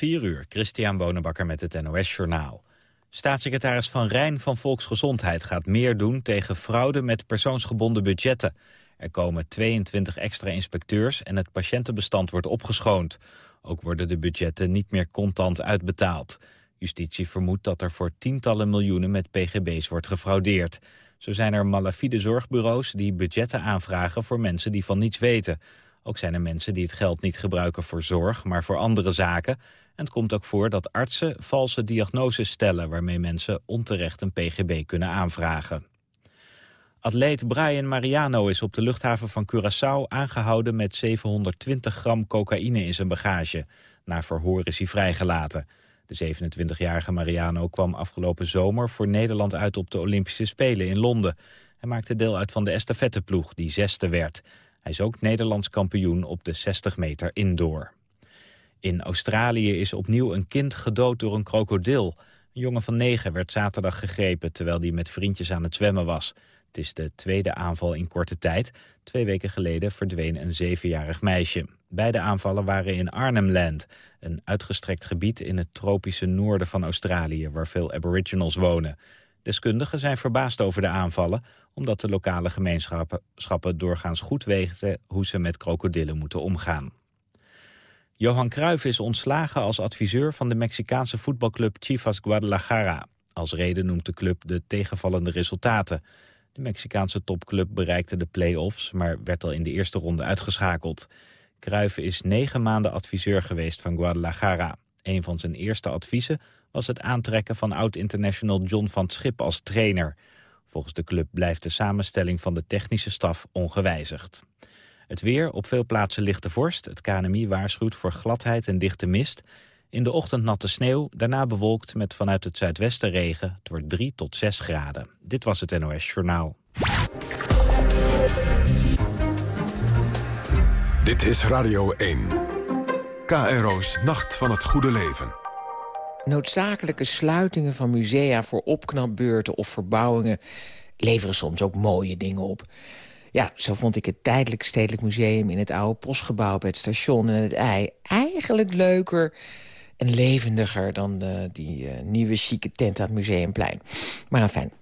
4 uur, Christian Bonenbakker met het NOS Journaal. Staatssecretaris Van Rijn van Volksgezondheid gaat meer doen tegen fraude met persoonsgebonden budgetten. Er komen 22 extra inspecteurs en het patiëntenbestand wordt opgeschoond. Ook worden de budgetten niet meer contant uitbetaald. Justitie vermoedt dat er voor tientallen miljoenen met pgb's wordt gefraudeerd. Zo zijn er malafide zorgbureaus die budgetten aanvragen voor mensen die van niets weten. Ook zijn er mensen die het geld niet gebruiken voor zorg, maar voor andere zaken. En het komt ook voor dat artsen valse diagnoses stellen... waarmee mensen onterecht een pgb kunnen aanvragen. Atleet Brian Mariano is op de luchthaven van Curaçao aangehouden met 720 gram cocaïne in zijn bagage. Na verhoor is hij vrijgelaten. De 27-jarige Mariano kwam afgelopen zomer voor Nederland uit op de Olympische Spelen in Londen. Hij maakte deel uit van de estafetteploeg die zesde werd. Hij is ook Nederlands kampioen op de 60 meter indoor. In Australië is opnieuw een kind gedood door een krokodil. Een jongen van negen werd zaterdag gegrepen terwijl hij met vriendjes aan het zwemmen was. Het is de tweede aanval in korte tijd. Twee weken geleden verdween een zevenjarig meisje. Beide aanvallen waren in Arnhemland, een uitgestrekt gebied in het tropische noorden van Australië, waar veel aboriginals wonen. Deskundigen zijn verbaasd over de aanvallen, omdat de lokale gemeenschappen doorgaans goed weten hoe ze met krokodillen moeten omgaan. Johan Cruijff is ontslagen als adviseur van de Mexicaanse voetbalclub Chivas Guadalajara. Als reden noemt de club de tegenvallende resultaten. De Mexicaanse topclub bereikte de play-offs, maar werd al in de eerste ronde uitgeschakeld. Cruijff is negen maanden adviseur geweest van Guadalajara. Een van zijn eerste adviezen was het aantrekken van oud-international John van Schip als trainer. Volgens de club blijft de samenstelling van de technische staf ongewijzigd. Het weer, op veel plaatsen lichte vorst. Het KNMI waarschuwt voor gladheid en dichte mist. In de ochtend natte sneeuw, daarna bewolkt met vanuit het zuidwesten regen. Het wordt 3 tot 6 graden. Dit was het NOS Journaal. Dit is Radio 1. KRO's Nacht van het Goede Leven. Noodzakelijke sluitingen van musea voor opknapbeurten of verbouwingen... leveren soms ook mooie dingen op. Ja, zo vond ik het Tijdelijk Stedelijk Museum... in het oude postgebouw bij het station en het ei... eigenlijk leuker en levendiger dan de, die uh, nieuwe chique tent aan het Museumplein. Maar fijn.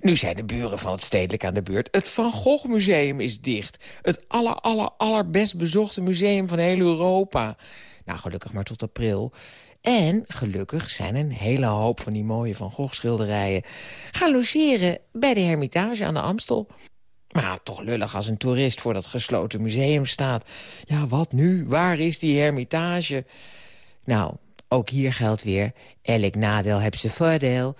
Nu zijn de buren van het stedelijk aan de beurt. Het Van Gogh Museum is dicht. Het aller, aller, allerbest bezochte museum van heel Europa. Nou, gelukkig maar tot april. En gelukkig zijn een hele hoop van die mooie Van Gogh schilderijen... gaan logeren bij de Hermitage aan de Amstel. Maar toch lullig als een toerist voor dat gesloten museum staat. Ja, wat nu? Waar is die Hermitage? Nou, ook hier geldt weer... elk nadeel heeft zijn voordeel.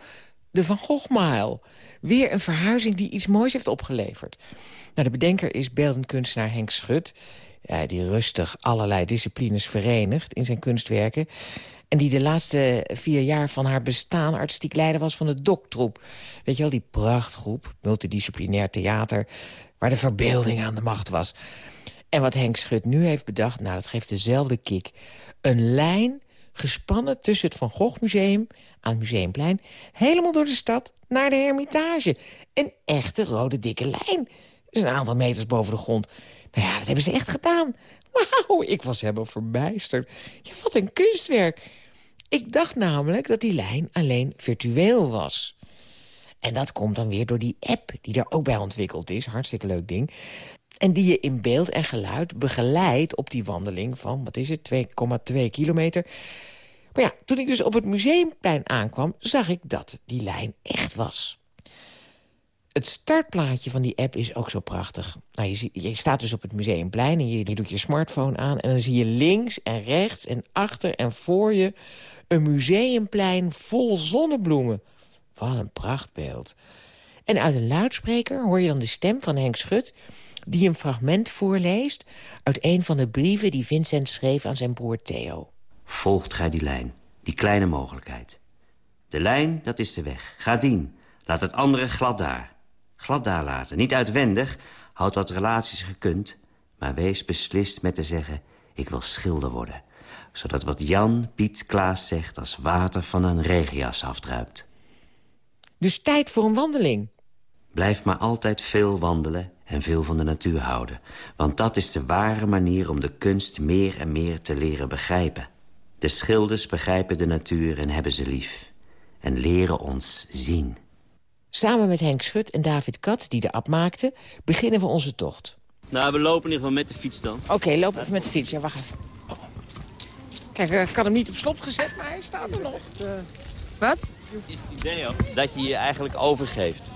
De Van Gogh Mile. Weer een verhuizing die iets moois heeft opgeleverd. Nou, de bedenker is beeldend kunstenaar Henk Schut... Die rustig allerlei disciplines verenigt in zijn kunstwerken... en die de laatste vier jaar van haar bestaan artistiek leider was van de Doktroep. Weet je wel, die prachtgroep, multidisciplinair theater... waar de verbeelding aan de macht was. En wat Henk Schut nu heeft bedacht, nou, dat geeft dezelfde kick. Een lijn gespannen tussen het Van Gogh Museum aan het Museumplein... helemaal door de stad naar de Hermitage. Een echte rode dikke lijn. Dus een aantal meters boven de grond. Nou ja, dat hebben ze echt gedaan. Wauw, ik was helemaal verbijsterd. Ja, wat een kunstwerk. Ik dacht namelijk dat die lijn alleen virtueel was. En dat komt dan weer door die app die er ook bij ontwikkeld is. Hartstikke leuk ding. En die je in beeld en geluid begeleidt op die wandeling van, wat is het, 2,2 kilometer. Maar ja, toen ik dus op het museumplein aankwam, zag ik dat die lijn echt was. Het startplaatje van die app is ook zo prachtig. Nou, je, je staat dus op het museumplein en je, je doet je smartphone aan... en dan zie je links en rechts en achter en voor je... een museumplein vol zonnebloemen. Wat een prachtbeeld. En uit een luidspreker hoor je dan de stem van Henk Schut die een fragment voorleest... uit een van de brieven die Vincent schreef aan zijn broer Theo. Volgt gij die lijn, die kleine mogelijkheid. De lijn, dat is de weg. Ga dien. Laat het andere glad daar. Glad daar laten. Niet uitwendig, houd wat relaties gekund... maar wees beslist met te zeggen, ik wil schilder worden. Zodat wat Jan, Piet, Klaas zegt als water van een regenjas afdruipt. Dus tijd voor een wandeling. Blijf maar altijd veel wandelen en veel van de natuur houden. Want dat is de ware manier om de kunst meer en meer te leren begrijpen. De schilders begrijpen de natuur en hebben ze lief. En leren ons zien. Samen met Henk Schut en David Kat, die de app maakte, beginnen we onze tocht. Nou, we lopen in ieder geval met de fiets dan. Oké, loop even met de fiets. Ja, wacht even. Oh. Kijk, ik had hem niet op slot gezet, maar hij staat er nog. Wat? Is het idee ook dat je je eigenlijk overgeeft.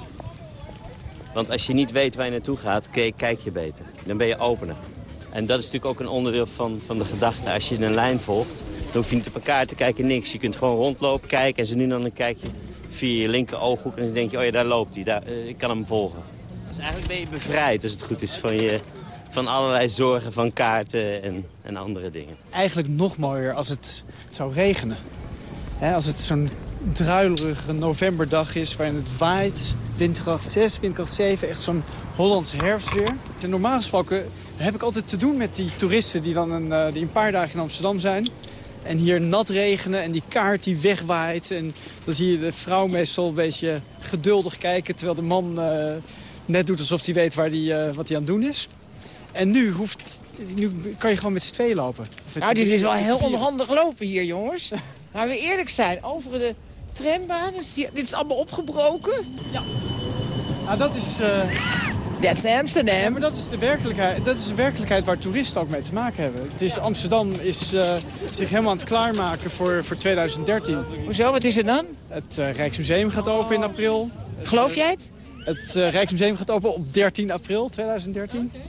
Want als je niet weet waar je naartoe gaat, kijk je beter. Dan ben je opener. En dat is natuurlijk ook een onderdeel van, van de gedachte. Als je een lijn volgt, dan hoef je niet op elkaar te kijken, niks. Je kunt gewoon rondlopen, kijken en ze nu dan een kijk je via je linker ooghoek... en dan denk je, oh ja, daar loopt hij, daar, uh, ik kan hem volgen. Dus eigenlijk ben je bevrijd, als het goed is, van, je, van allerlei zorgen van kaarten en, en andere dingen. Eigenlijk nog mooier als het, zou regenen. als het zo'n druilerige novemberdag is waarin het waait. Windkracht 6, windkracht 7, echt zo'n Hollandse herfstweer. En normaal gesproken heb ik altijd te doen met die toeristen die dan een, uh, die een paar dagen in Amsterdam zijn. En hier nat regenen en die kaart die wegwaait. En dan zie je de vrouw meestal een beetje geduldig kijken... terwijl de man uh, net doet alsof hij weet waar die, uh, wat hij aan het doen is. En nu, hoeft, nu kan je gewoon met z'n twee lopen. Nou, dit is wel heel onhandig lopen hier, jongens. Laten we eerlijk zijn. Over de trambaan, dit is allemaal opgebroken. Ja. Nou, dat is... Uh... That's Amsterdam. Ja, maar dat is, de werkelijkheid, dat is de werkelijkheid waar toeristen ook mee te maken hebben. Het is, Amsterdam is uh, zich helemaal aan het klaarmaken voor, voor 2013. Hoezo? Wat is er dan? Het uh, Rijksmuseum gaat open in april. Geloof jij het? Het Rijksmuseum gaat open op 13 april 2013. Okay.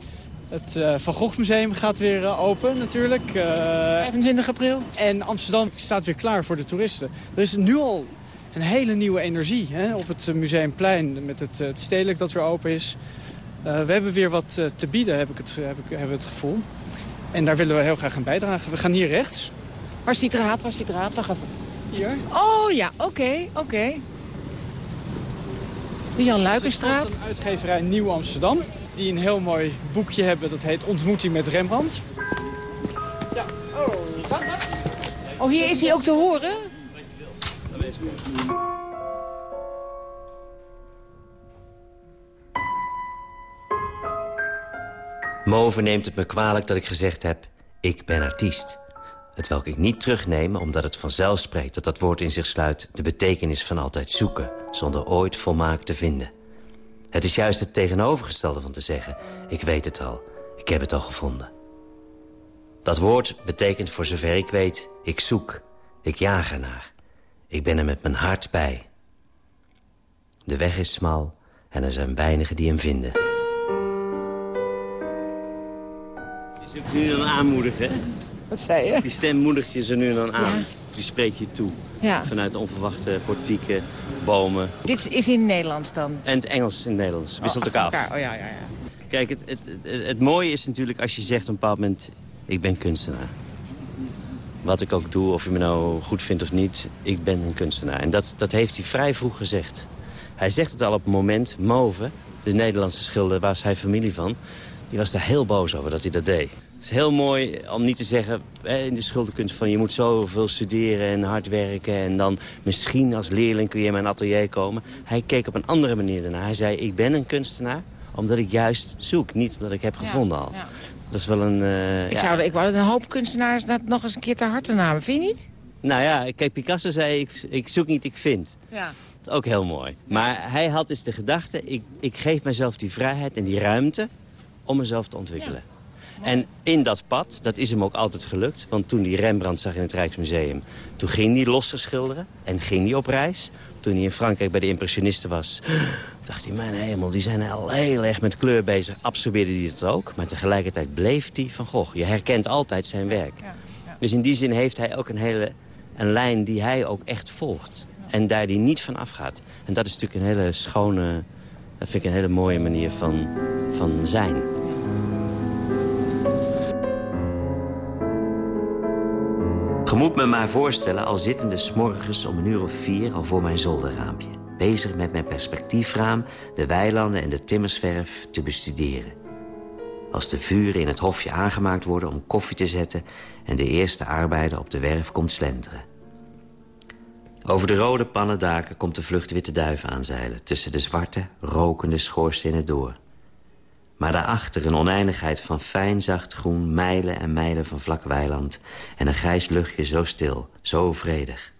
Het Van Gogh Museum gaat weer open natuurlijk. 25 april. En Amsterdam staat weer klaar voor de toeristen. Er is nu al een hele nieuwe energie hè, op het Museumplein met het, het stedelijk dat weer open is. Uh, we hebben weer wat uh, te bieden, heb ik, het, heb ik heb het gevoel. En daar willen we heel graag aan bijdragen. We gaan hier rechts. Waar is die draad? Waar is die draad? Wacht even. Hier. Oh ja, oké, okay, oké. Okay. De Jan Luikenstraat. Dat is een uitgeverij Nieuw Amsterdam. Die een heel mooi boekje hebben. Dat heet Ontmoeting met Rembrandt. Ja. Oh, wat, wat? Oh, hier is hij ook te horen? Move neemt het me kwalijk dat ik gezegd heb, ik ben artiest. Hetwelk ik niet terugneem omdat het vanzelf spreekt dat dat woord in zich sluit... de betekenis van altijd zoeken, zonder ooit volmaakt te vinden. Het is juist het tegenovergestelde van te zeggen, ik weet het al, ik heb het al gevonden. Dat woord betekent voor zover ik weet, ik zoek, ik jaag ernaar. Ik ben er met mijn hart bij. De weg is smal en er zijn weinigen die hem vinden. Je nu dan aanmoedigen, hè? Wat zei je? Die stem moedigt je ze nu dan aan. Ja. Die spreekt je toe. Ja. Vanuit onverwachte portieken, bomen. Dit is in Nederlands dan? En het Engels in het Nederlands. Wisselt oh, elkaar af. Oh ja, ja, ja. Kijk, het, het, het, het, mooie is natuurlijk als je zegt op een bepaald moment... ik ben kunstenaar. Wat ik ook doe, of je me nou goed vindt of niet, ik ben een kunstenaar. En dat, dat heeft hij vrij vroeg gezegd. Hij zegt het al op het moment, Move, de Nederlandse schilder, waar is hij familie van... die was daar heel boos over dat hij dat deed. Het is heel mooi om niet te zeggen in de schilderkunst van... je moet zoveel studeren en hard werken... en dan misschien als leerling kun je in mijn atelier komen. Hij keek op een andere manier daarna. Hij zei, ik ben een kunstenaar omdat ik juist zoek. Niet omdat ik heb gevonden al. Ja. Dat is wel een... Uh, ik, zou, ik wou dat een hoop kunstenaars dat nog eens een keer te harte namen. Vind je niet? Nou ja, kijk, Picasso zei, ik, ik zoek niet, ik vind. Ja. Dat is ook heel mooi. Maar hij had dus de gedachte, ik, ik geef mezelf die vrijheid en die ruimte om mezelf te ontwikkelen. Ja. En in dat pad, dat is hem ook altijd gelukt. Want toen hij Rembrandt zag in het Rijksmuseum... toen ging hij los te schilderen en ging hij op reis. Toen hij in Frankrijk bij de impressionisten was... dacht hij, mijn hemel, die zijn al heel erg met kleur bezig. Absorbeerde hij het ook. Maar tegelijkertijd bleef hij van Gogh. Je herkent altijd zijn werk. Ja, ja. Dus in die zin heeft hij ook een hele een lijn die hij ook echt volgt. En daar die niet van afgaat. En dat is natuurlijk een hele schone... Dat vind ik een hele mooie manier van, van zijn. Je moet me maar voorstellen al zittende s'morgens om een uur of vier al voor mijn zolderraampje. Bezig met mijn perspectiefraam, de weilanden en de timmersverf te bestuderen. Als de vuren in het hofje aangemaakt worden om koffie te zetten... en de eerste arbeider op de werf komt slenteren. Over de rode pannendaken komt de vlucht witte duif aanzeilen... tussen de zwarte, rokende schoorstenen door. Maar daarachter een oneindigheid van fijn zacht groen... mijlen en mijlen van vlak weiland... en een grijs luchtje zo stil, zo vredig.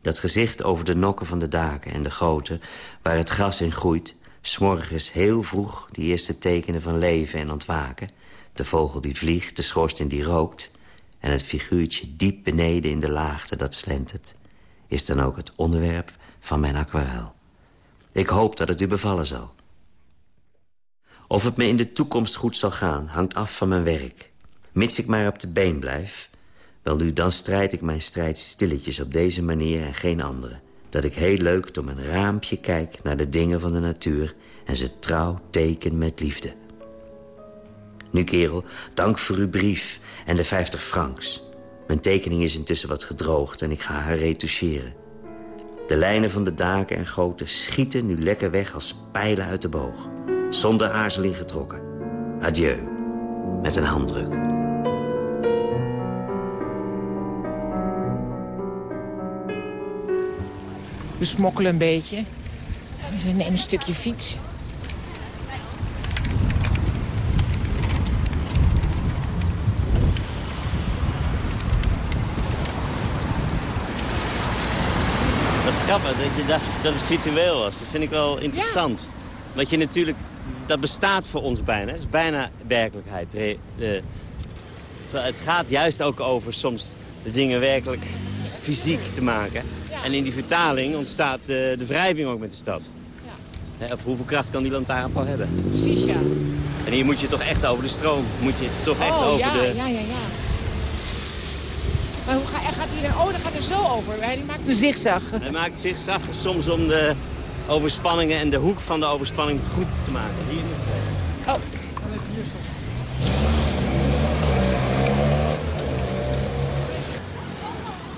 Dat gezicht over de nokken van de daken en de goten... waar het gras in groeit... S'morgens heel vroeg die eerste tekenen van leven en ontwaken... de vogel die vliegt, de schoorsteen die rookt... en het figuurtje diep beneden in de laagte dat slentert... is dan ook het onderwerp van mijn aquarel. Ik hoop dat het u bevallen zal. Of het me in de toekomst goed zal gaan, hangt af van mijn werk. Mits ik maar op de been blijf... wel nu, dan strijd ik mijn strijd stilletjes op deze manier en geen andere dat ik heel leuk door mijn raampje kijk naar de dingen van de natuur... en ze trouw teken met liefde. Nu, kerel, dank voor uw brief en de 50 francs. Mijn tekening is intussen wat gedroogd en ik ga haar retoucheren. De lijnen van de daken en goten schieten nu lekker weg als pijlen uit de boog. Zonder aarzeling getrokken. Adieu. Met een handdruk. We smokkelen een beetje. We nemen een stukje fiets. Wat grappig dat je dacht dat het virtueel was. Dat vind ik wel interessant. Want je natuurlijk, dat bestaat voor ons bijna. Het is bijna werkelijkheid. het gaat juist ook over soms de dingen werkelijk fysiek te maken. En in die vertaling ontstaat de, de wrijving ook met de stad. Ja. Of hoeveel kracht kan die lantaarnpaal hebben? Precies, ja. En hier moet je toch echt over de stroom. Moet je toch echt oh, over ja, de... ja, ja, ja. Maar hoe ga, gaat hij er... Oh, dan gaat er zo over. Hij maakt een zigzag. Hij maakt zigzag soms om de overspanningen en de hoek van de overspanning goed te maken. Hier Oh.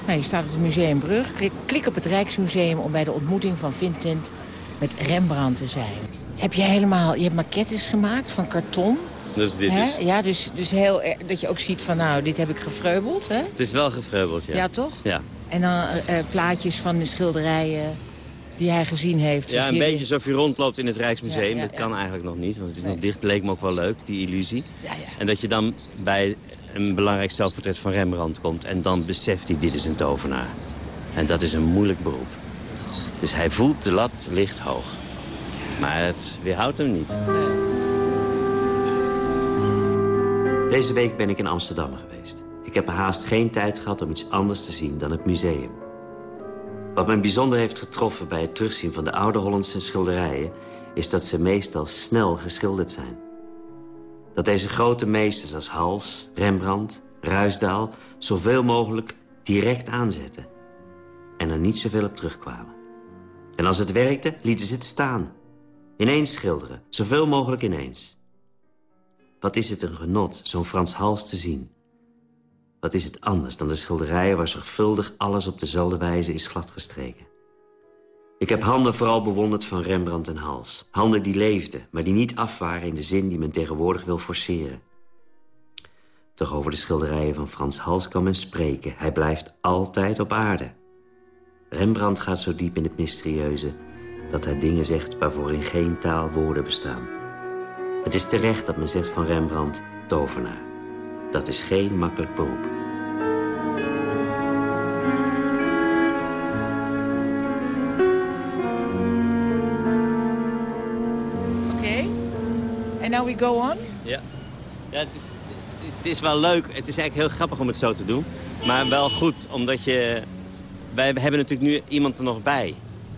Nou, je staat op de Museumbrug. Klik, klik op het Rijksmuseum om bij de ontmoeting van Vincent met Rembrandt te zijn. Heb je helemaal, je hebt maquettes gemaakt van karton. Dus dit hè? is... Ja, dus, dus heel, erg- dat je ook ziet van nou, dit heb ik gefreubeld. Hè? Het is wel gevreubeld, ja. Ja, toch? Ja, En dan eh, eh, plaatjes van de schilderijen die hij gezien heeft. ja Zoals een beetje alsof je rondloopt in het Rijksmuseum. Ja, ja, dat kan eigenlijk nog niet, want het is Nee. nog dicht. leek me ook wel leuk, die illusie. Ja, ja. En dat je dan bij een belangrijk zelfportret van Rembrandt komt... en dan beseft hij, dit is een tovenaar. En dat is een moeilijk beroep. Dus hij voelt de lat licht hoog. Maar het weerhoudt hem niet. Deze week ben ik in Amsterdam geweest. Ik heb haast geen tijd gehad om iets anders te zien dan het museum. Wat mij bijzonder heeft getroffen bij het terugzien van de oude Hollandse schilderijen... is dat ze meestal snel geschilderd zijn. Dat deze grote meesters als Hals, Rembrandt, Ruisdaal... zoveel mogelijk direct aanzetten. En er niet zoveel op terugkwamen. En als het werkte, lieten ze het staan. Ineens schilderen, zoveel mogelijk ineens. Wat is het een genot zo'n Frans Hals te zien. Wat is het anders dan de schilderijen waar zorgvuldig alles op dezelfde wijze is gladgestreken. Ik heb handen vooral bewonderd van Rembrandt en Hals. Handen die leefden, maar die niet af waren in de zin die men tegenwoordig wil forceren. Toch over de schilderijen van Frans Hals kan men spreken. Hij blijft altijd op aarde. Rembrandt gaat zo diep in het mysterieuze... dat hij dingen zegt waarvoor in geen taal woorden bestaan. Het is terecht dat men zegt van Rembrandt tovenaar. Dat is geen makkelijk beroep. Oké. En now we go on? Ja, ja het, is, het is wel leuk. Het is eigenlijk heel grappig om het zo te doen. Maar wel goed, omdat je... Wij hebben natuurlijk nu iemand er nog bij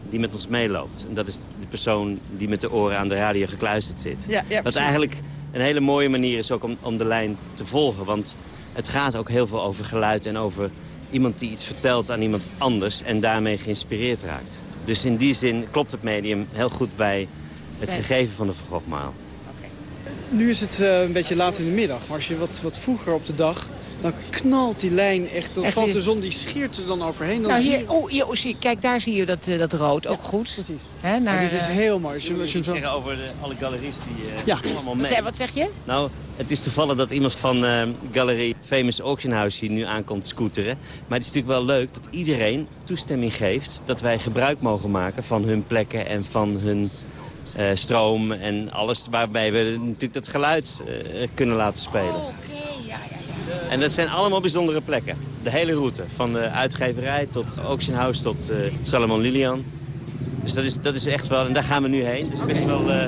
die met ons meeloopt. En dat is de persoon die met de oren aan de radio gekluisterd zit. Ja, ja, Wat precies. eigenlijk een hele mooie manier is ook om, om de lijn te volgen. Want het gaat ook heel veel over geluid en over iemand die iets vertelt aan iemand anders... en daarmee geïnspireerd raakt. Dus in die zin klopt het medium heel goed bij het gegeven van de Van Gogh-maal. Nu is het eh, een beetje laat in de middag. Maar als je wat, wat vroeger op de dag... dan knalt die lijn echt. Dan Echt valt de zon, die scheert er dan overheen. Dan Nou, zie hier, je- oh, hier, oh, zie, kijk, daar zie je dat, eh, dat rood ook goed. Precies. Hè, Maar naar, dit is eh, heel mooi. Je je iets hem zo... zeggen over de, alle galeries die eh, Ja. allemaal wat, mee? zeg, wat zeg je? Nou, het is toevallig dat iemand van eh Galerie Famous Auction House hier nu aankomt scooteren. Maar het is natuurlijk wel leuk dat iedereen toestemming geeft... dat wij gebruik mogen maken van hun plekken en van hun eh, stroom en alles waarbij we natuurlijk dat geluid eh, kunnen laten spelen. Ja. En dat zijn allemaal bijzondere plekken. De hele route, van de uitgeverij tot Auction House tot eh, Salomon Lilian. Dus dat is, dat is echt wel, en daar gaan we nu heen. Dus best wel, eh,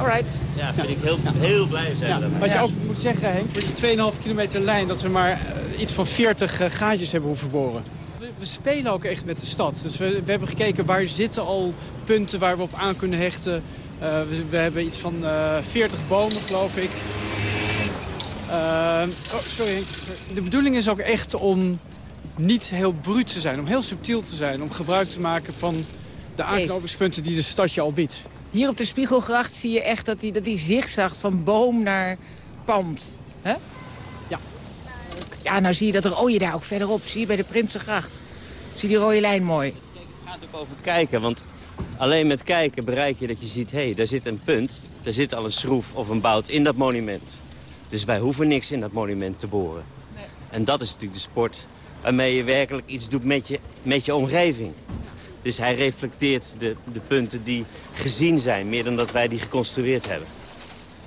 Alright. ja, vind ik heel, heel blij zijn. Ja, wat je ook moet zeggen, Henk, voor die 2,5 kilometer lijn... dat we maar eh, iets van 40 eh, gaatjes hebben hoeven boren. We, we spelen ook echt met de stad. Dus we, we hebben gekeken waar zitten al punten waar we op aan kunnen hechten. Eh, we, we hebben iets van eh 40 bomen, geloof ik. Eh, oh, sorry. De bedoeling is ook echt om niet heel bruut te zijn. Om heel subtiel te zijn. Om gebruik te maken van de aanknopingspunten die de stad je al biedt. Hier op de Spiegelgracht zie je echt dat die, dat die zigzagt van boom naar pand. Hè? Ja. Ja, nou zie je dat rode daar ook verderop. Zie je bij de Prinsengracht. Zie je die rode lijn mooi. Het gaat ook over kijken, want alleen met kijken bereik je dat je ziet... hé, hey, daar zit een punt, daar zit al een schroef of een bout in dat monument. Dus wij hoeven niks in dat monument te boren. En dat is natuurlijk de sport waarmee je werkelijk iets doet met je, met je omgeving. Dus hij reflecteert de, de punten die gezien zijn, meer dan dat wij die geconstrueerd hebben.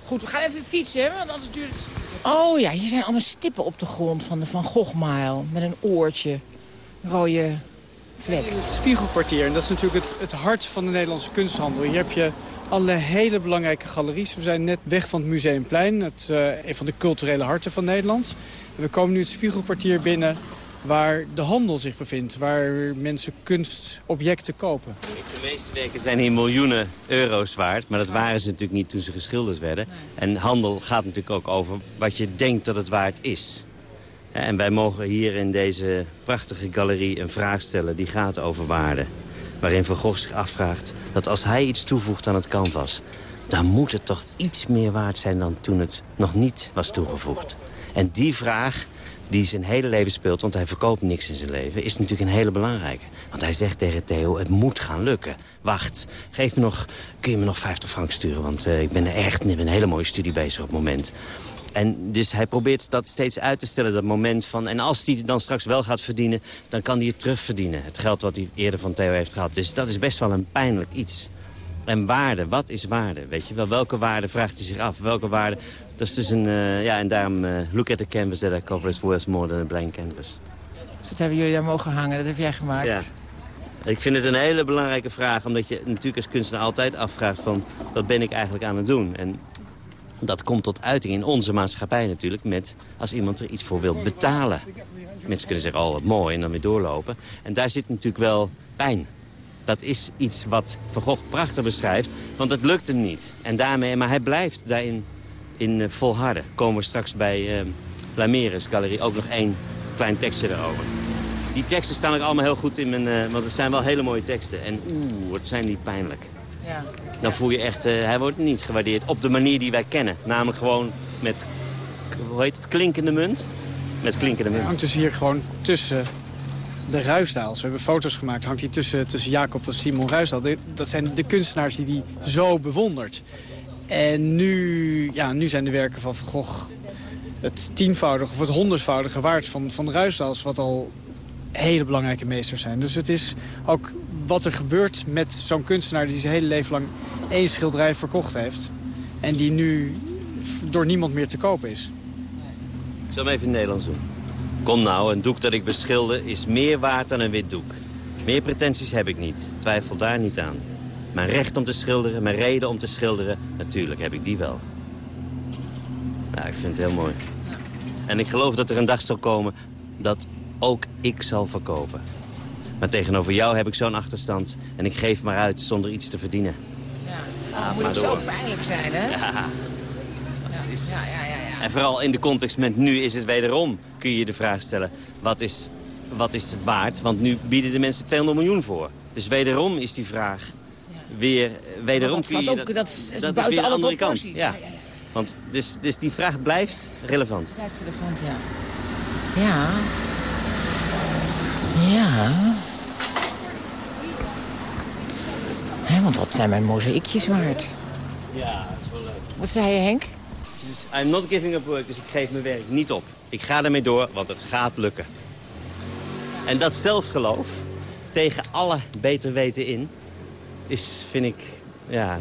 Goed, we gaan even fietsen, hè, want anders duurt het... Oh ja, hier zijn allemaal stippen op de grond van de Van Gogh Mile. Met een oortje. Een rode vlek. In het Spiegelkwartier, en dat is natuurlijk het, het hart van de Nederlandse kunsthandel. Hier heb je alle hele belangrijke galeries. We zijn net weg van het Museumplein, het, eh, een van de culturele harten van Nederland. En we komen nu het Spiegelkwartier binnen waar de handel zich bevindt. Waar mensen kunstobjecten kopen. De meeste werken zijn hier miljoenen euro's waard, maar dat waren ze natuurlijk niet toen ze geschilderd werden. En handel gaat natuurlijk ook over wat je denkt dat het waard is. En wij mogen hier in deze prachtige galerie een vraag stellen die gaat over waarde. Waarin Van Gogh zich afvraagt dat als hij iets toevoegt aan het canvas... dan moet het toch iets meer waard zijn dan toen het nog niet was toegevoegd. En die vraag die zijn hele leven speelt, want hij verkoopt niks in zijn leven... is natuurlijk een hele belangrijke. Want hij zegt tegen Theo, het moet gaan lukken. Wacht, geef me nog, kun je me nog 50 frank sturen? Want eh, ik ben er echt met een hele mooie studie bezig op het moment. En dus hij probeert dat steeds uit te stellen, dat moment van... en als hij dan straks wel gaat verdienen, dan kan hij het terugverdienen. Het geld wat hij eerder van Theo heeft gehad. Dus dat is best wel een pijnlijk iets. En waarde, wat is waarde? Weet je wel, welke waarde vraagt hij zich af? Welke waarde? Dat is dus een, eh, ja, en daarom, eh, look at the canvas that I cover is worth more than a blank canvas. Dus dat hebben jullie daar mogen hangen, dat heb jij gemaakt. Ja. Ik vind het een hele belangrijke vraag, omdat je natuurlijk als kunstenaar altijd afvraagt van, wat ben ik eigenlijk aan het doen? En dat komt tot uiting in onze maatschappij natuurlijk, met als iemand er iets voor wil betalen. Mensen kunnen zeggen, oh wat mooi, en dan weer doorlopen. En daar zit natuurlijk wel pijn. Dat is iets wat Van Gogh prachtig beschrijft, want het lukt hem niet. En daarmee, maar hij blijft daarin in eh, volharden. Komen we straks bij uh, Blameres Galerie ook nog één klein tekstje erover. Die teksten staan ook allemaal heel goed in mijn... eh, want het zijn wel hele mooie teksten. En oeh, wat zijn die pijnlijk. Ja. Dan voel je echt, eh, hij wordt niet gewaardeerd op de manier die wij kennen. Namelijk gewoon met, hoe heet het, klinkende munt? Met klinkende munt. hangt dus hier gewoon tussen de Ruisdaals. We hebben foto's gemaakt. Hangt hij tussen, tussen Jacob en Simon Ruisdaal. De- dat zijn de kunstenaars die hij zo bewondert. En nu, ja, nu zijn de werken van Van Gogh het tienvoudige of het honderdvoudige waard van, van Ruisdaals. Wat al hele belangrijke meesters zijn. Dus het is ook wat er gebeurt met zo'n kunstenaar die zijn hele leven lang één schilderij verkocht heeft. En die nu door niemand meer te kopen is. Ik zal hem even in het Nederlands doen. Kom nou, een doek dat ik beschilder is meer waard dan een wit doek. Meer pretenties heb ik niet, twijfel daar niet aan. Mijn recht om te schilderen, mijn reden om te schilderen, natuurlijk heb ik die wel. Ik vind het heel mooi. En ik geloof dat er een dag zal komen dat ook ik zal verkopen. Maar tegenover jou heb ik zo'n achterstand en ik geef maar uit zonder iets te verdienen. Ja. Ga moet maar het zo pijnlijk zijn, hè? Ja, dat is... Ja, ja, ja. En vooral in de context met nu is het wederom, kun je je de vraag stellen, wat is, wat is het waard? Want nu bieden de mensen 200 miljoen voor. Dus wederom is die vraag weer, wederom dat kun je... slaat ook, dat is dat weer alle andere kant. ja. Want dus, dus die vraag blijft relevant. Blijft relevant, ja. Ja. Ja. Hè, want wat zijn mijn mozaïekjes waard? Ja, dat is wel leuk. Wat zei je, Henk? I'm not giving up work, dus ik geef mijn werk niet op. Ik ga ermee door, want het gaat lukken. En dat zelfgeloof, tegen alle beter weten in, is, vind ik, ja,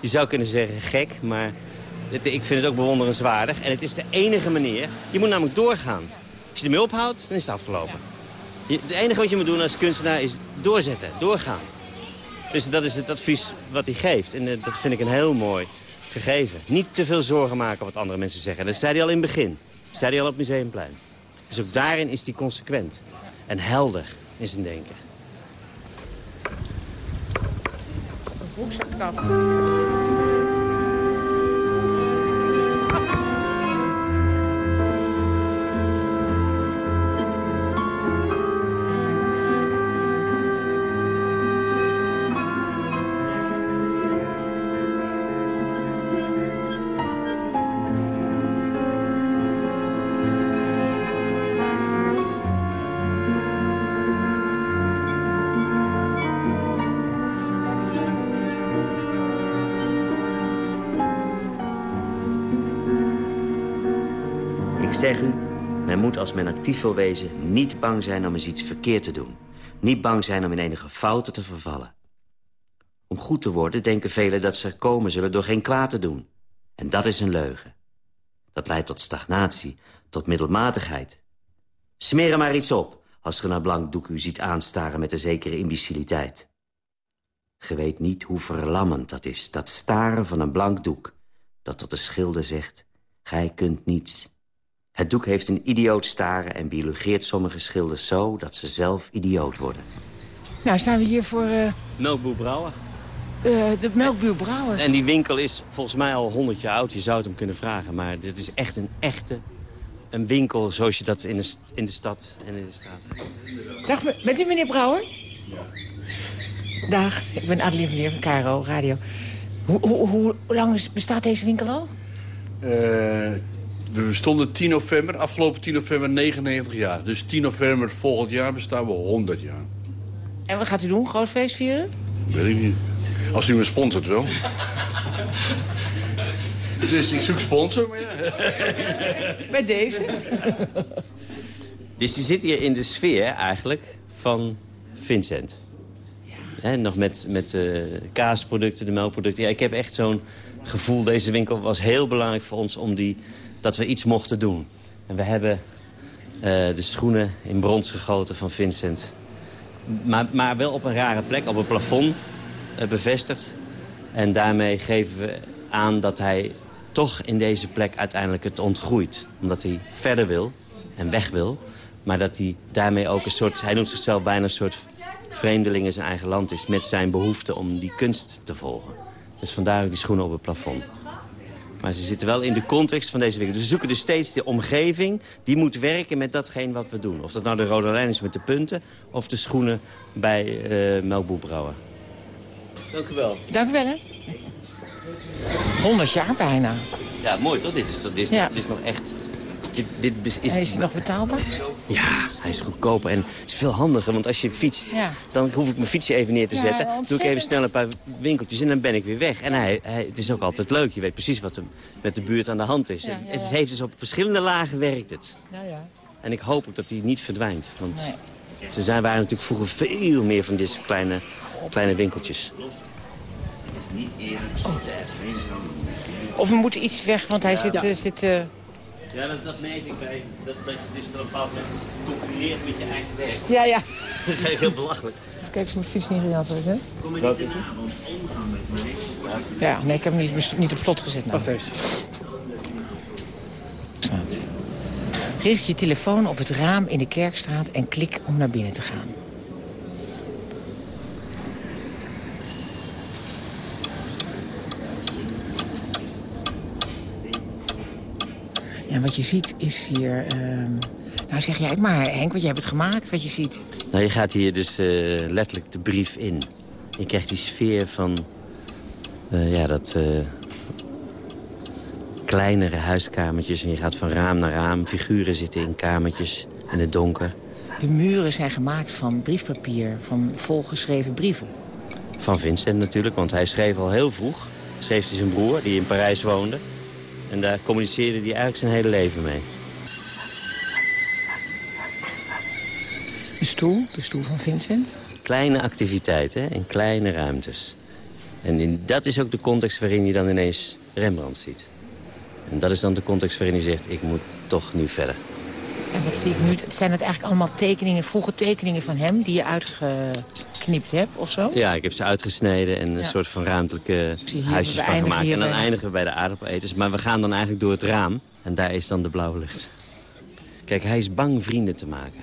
je zou kunnen zeggen gek, maar het, ik vind het ook bewonderenswaardig. En het is de enige manier. Je moet namelijk doorgaan. Als je ermee ophoudt, dan is het afgelopen. Je, het enige wat je moet doen als kunstenaar is doorzetten, doorgaan. Dus dat is het advies wat hij geeft. En eh, dat vind ik een heel mooi gegeven. Niet te veel zorgen maken wat andere mensen zeggen. Dat zei hij al in het begin. Dat zei hij al op Museumplein. Dus ook daarin is hij consequent. En helder in zijn denken. Ik zeg u, men moet als men actief wil wezen... niet bang zijn om eens iets verkeerd te doen. Niet bang zijn om in enige fouten te vervallen. Om goed te worden denken velen dat ze komen zullen door geen kwaad te doen. En dat is een leugen. Dat leidt tot stagnatie, tot middelmatigheid. Smeer er maar iets op als ge naar blank doek u ziet aanstaren met een zekere imbeciliteit. Ge weet niet hoe verlammend dat is, dat staren van een blank doek... dat tot de schilder zegt, gij kunt niets... Het doek heeft een idioot staren en biologeert sommige schilders zo... dat ze zelf idioot worden. Nou, staan we hier voor uh, Melkboer Brouwer. uh, de melkbuur Brouwer. En die winkel is volgens mij al 100 jaar oud. Je zou het hem kunnen vragen. Maar dit is echt een echte een winkel zoals je dat in de, in de stad en in de straat... Dag, me- bent u meneer Brouwer? Dag, ik ben Adeline van Leer van KRO Radio. Hoe, hoe, hoe lang is- bestaat deze winkel al? Eh, we bestonden 10 november, afgelopen 10 november 99 jaar. Dus 10 november volgend jaar bestaan we 100 jaar. En wat gaat u doen? Groot feest vieren? Weet ik niet. Als u me sponsort wel. dus ik zoek sponsor, maar ja. Bij deze? Dus die zit hier in de sfeer eigenlijk van Vincent. Hè, nog met, met de kaasproducten, de melkproducten. Ja, ik heb echt zo'n gevoel, deze winkel was heel belangrijk voor ons... Om die, dat we iets mochten doen. En we hebben eh, de schoenen in brons gegoten van Vincent. Maar, maar wel op een rare plek, op een plafond eh, bevestigd. En daarmee geven we aan dat hij toch in deze plek uiteindelijk het ontgroeit. Omdat hij verder wil en weg wil. Maar dat hij daarmee ook een soort... Hij noemt zichzelf bijna een soort vreemdeling in zijn eigen land is... met zijn behoefte om die kunst te volgen. Dus vandaar die schoenen op het plafond. Maar ze zitten wel in de context van deze winkel. Dus we zoeken dus steeds de omgeving die moet werken met datgene wat we doen. Of dat nou de rode lijn is met de punten... of de schoenen bij eh Melkboer Brouwer. Dank u wel. Dank u wel, hè. 100 jaar bijna. Ja, mooi toch? Dit is, dit is, Ja. dit is nog echt... Dit, dit is, is, En is het nog betaalbaar? Ja, hij is goedkoper en het is veel handiger. Want als je fietst, Ja. dan hoef ik mijn fietsje even neer te Ja, zetten. Doe ik even snel een paar winkeltjes en dan ben ik weer weg. En hij, hij, het is ook altijd leuk. Je weet precies wat er met de buurt aan de hand is. Ja, ja, Het heeft dus op verschillende lagen werkt het. Ja, ja. En ik hoop ook dat die niet verdwijnt. Want Nee. ze zijn, waren natuurlijk vroeger veel meer van deze kleine, kleine winkeltjes. Of we moeten iets weg, want hij zit... eh, zit eh, Ja, dat, dat merk ik bij. Dat, dat je dus op een bepaald moment concurreert met je eigen werk. Ja, ja. Dat is eigenlijk heel belachelijk. Kijk, is mijn fiets niet gejat wordt, hè? Kom je niet in avond omgaan met mij? Ja, nee, ik heb hem niet, niet op slot gezet. Nou. Wacht even. Staat. Richt je telefoon op het raam in de Kerkstraat en klik om naar binnen te gaan. Ja, wat je ziet is hier... ehm, Nou, zeg jij het maar, Henk, want jij hebt het gemaakt, wat je ziet. Nou, je gaat hier dus eh, letterlijk de brief in. Je krijgt die sfeer van... eh, ja, dat... eh, kleinere huiskamertjes en je gaat van raam naar raam. Figuren zitten in kamertjes in het donker. De muren zijn gemaakt van briefpapier, van volgeschreven brieven. Van Vincent natuurlijk, want hij schreef al heel vroeg. Schreef hij zijn broer, die in Parijs woonde. En daar communiceerde hij eigenlijk zijn hele leven mee. De stoel, de stoel van Vincent. Kleine activiteiten in kleine ruimtes. En in, dat is ook de context waarin je dan ineens Rembrandt ziet. En dat is dan de context waarin hij zegt, ik moet toch nu verder. En wat zie ik nu? Zijn het eigenlijk allemaal tekeningen, vroege tekeningen van hem... die je uitgeknipt hebt of zo? Ja, ik heb ze uitgesneden en een soort van ruimtelijke huisjes van gemaakt. En dan eindigen we bij de aardappeleters. Maar we gaan dan eigenlijk door het raam. En daar is dan de blauwe lucht. Kijk, hij is bang vrienden te maken.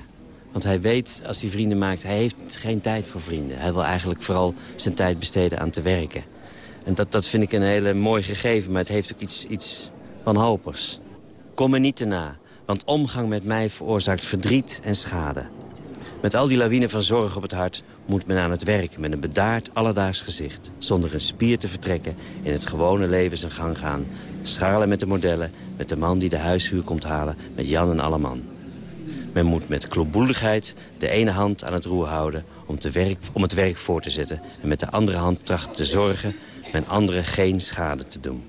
Want hij weet, als hij vrienden maakt, hij heeft geen tijd voor vrienden. Hij wil eigenlijk vooral zijn tijd besteden aan te werken. En dat, dat vind ik een hele mooi gegeven, maar het heeft ook iets, iets wanhopigs. Kom me niet te na, want omgang met mij veroorzaakt verdriet en schade. Met al die lawine van zorg op het hart moet men aan het werk... met een bedaard alledaags gezicht. Zonder een spier te vertrekken, in het gewone leven zijn gang gaan. Scharrelen met de modellen, met de man die de huishuur komt halen... met Jan en Alleman. Men moet met klopboedigheid de ene hand aan het roer houden... Om, te werk, om het werk voor te zetten. En met de andere hand trachten te zorgen... men anderen geen schade te doen.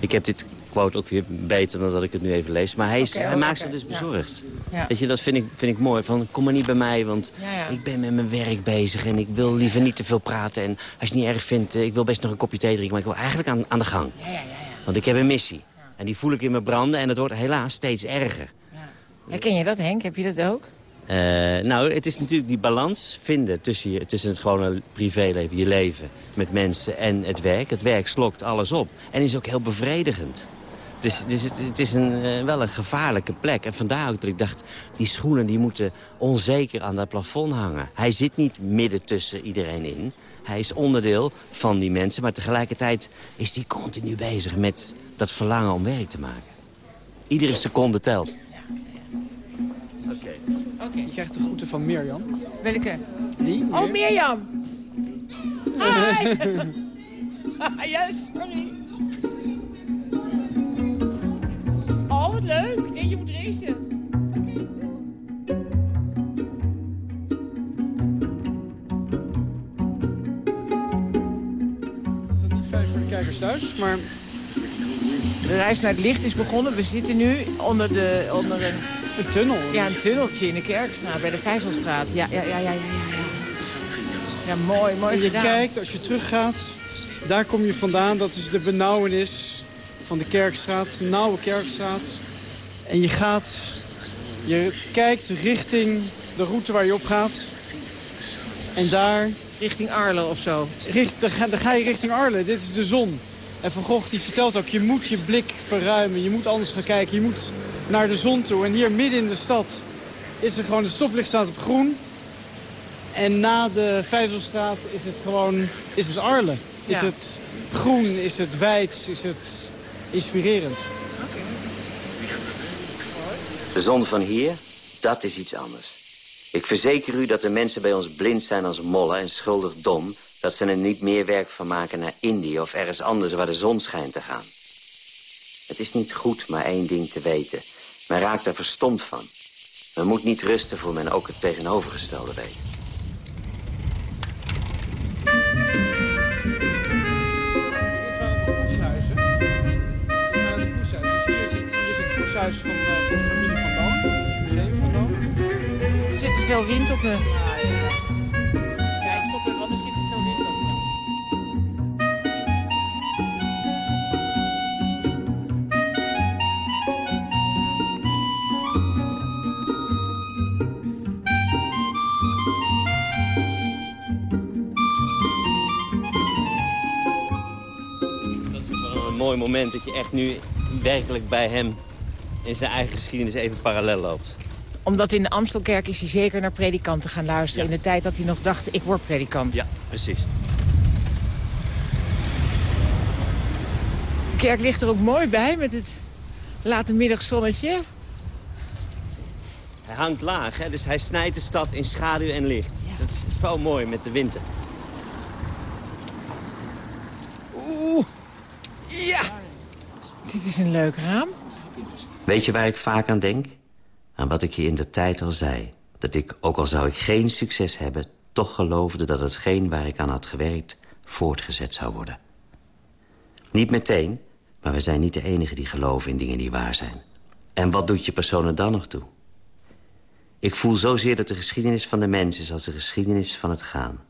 Ik heb dit quote ook weer beter dan dat ik het nu even lees. Maar hij, is, hij maakt zich dus bezorgd. Ja. Weet je, dat vind ik, vind ik mooi. Van, kom maar niet bij mij, want ja, ik ben met mijn werk bezig... en ik wil liever niet te veel praten. En als je het niet erg vindt, eh, ik wil best nog een kopje thee drinken... maar ik wil eigenlijk aan, aan de gang. Want ik heb een missie. En die voel ik in me branden en het wordt helaas steeds erger. Herken je dat, Henk? Heb je dat ook? Uh, nou, het is natuurlijk die balans vinden tussen, je, tussen het gewone privéleven, je leven met mensen en het werk. Het werk slokt alles op en is ook heel bevredigend. Dus, dus het, het, is een, uh, wel een gevaarlijke plek. En vandaar ook dat ik dacht, die schoenen die moeten onzeker aan dat plafond hangen. Hij zit niet midden tussen iedereen in. Hij is onderdeel van die mensen, maar tegelijkertijd is hij continu bezig met dat verlangen om werk te maken. Iedere seconde telt. Okay. Je krijgt de groeten van Mirjam. Welke? Die? Oh, Mirjam. Hi. ja, sorry. Wat leuk. Nee, je moet racen. Het is niet fijn voor de kijkers thuis, maar... De reis naar het licht is begonnen. We zitten nu onder, de, onder een een tunnel? Ja, een tunneltje in de Kerkstraat, bij de Vijzelstraat. Ja, ja, ja, ja. Ja, ja mooi, mooi En je gedaan. kijkt, als je teruggaat, daar kom je vandaan. Dat is de benauwenis van de Kerkstraat, de nauwe Kerkstraat. En je gaat, je kijkt richting de route waar je op gaat. En daar... Richting Arlen of zo? Richt, dan, ga, dan ga je richting Arlen, dit is de zon. En Van Gogh die vertelt ook, je moet je blik verruimen. Je moet anders gaan kijken, je moet naar de zon toe. En hier midden in de stad is er gewoon, de stoplicht staat op groen. En na de Vijzelstraat is het gewoon, is het Arlen. Is het groen, is het wijd, is het inspirerend. De zon van hier, dat is iets anders. Ik verzeker u dat de mensen bij ons blind zijn als mollen en schuldig dom... dat ze er niet meer werk van maken naar Indië of ergens anders waar de zon schijnt te gaan. Het is niet goed maar één ding te weten. Men raakt er verstomd van. Men moet niet rusten voor men ook het tegenovergestelde weet. Huis van, uh, van de familie van veel wind op me. Ja, ik stop er, want er zit veel wind op me. Dat is wel een mooi moment dat je echt nu werkelijk bij hem in zijn eigen geschiedenis even parallel loopt. Omdat in de Amstelkerk is hij zeker naar predikanten gaan luisteren... in de tijd dat hij nog dacht, ik word predikant. Ja, precies. De kerk ligt er ook mooi bij met het late middagzonnetje. Hij hangt laag, hè? dus hij snijdt de stad in schaduw en licht. Dat is, is wel mooi met de winter. Oeh, ja. Dit is een leuk raam. Weet je waar ik vaak aan denk? Aan wat ik je in de tijd al zei. Dat ik, ook al zou ik geen succes hebben... toch geloofde dat hetgeen waar ik aan had gewerkt... voortgezet zou worden. Niet meteen, maar we zijn niet de enigen die geloven in dingen die waar zijn. En wat doet je persoon er dan nog toe? Ik voel zozeer dat de geschiedenis van de mens is als de geschiedenis van het gaan.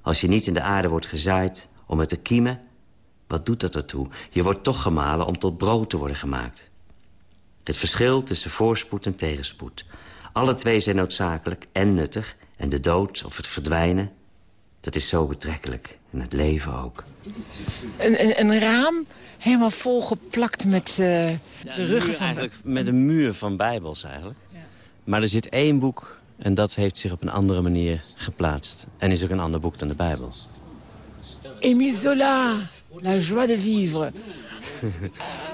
Als je niet in de aarde wordt gezaaid om het te kiemen, wat doet dat ertoe? Je wordt toch gemalen om tot brood te worden gemaakt. Het verschil tussen voorspoed en tegenspoed. Alle twee zijn noodzakelijk en nuttig. En de dood of het verdwijnen, dat is zo betrekkelijk. En het leven ook. Een, een, een raam helemaal volgeplakt met uh, de ruggen van... Eigenlijk met een muur van bijbels eigenlijk. Ja. Maar er zit één boek en dat heeft zich op een andere manier geplaatst. En is ook een ander boek dan de Bijbel. Émile Zola, La joie de vivre.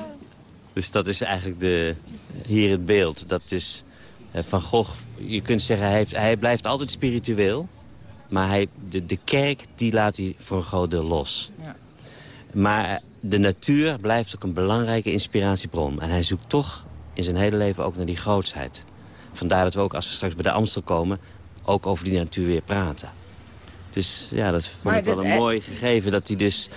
dus dat is eigenlijk de, hier het beeld. Dat is eh, Van Gogh, je kunt zeggen, hij, heeft, hij blijft altijd spiritueel. Maar hij, de, de kerk, die laat hij voor een groot deel los. Ja. Maar de natuur blijft ook een belangrijke inspiratiebron. En hij zoekt toch in zijn hele leven ook naar die grootsheid. Vandaar dat we ook, als we straks bij de Amstel komen... ook over die natuur weer praten. Dus ja, dat vond ik wel een mooi gegeven. Dat hij dus,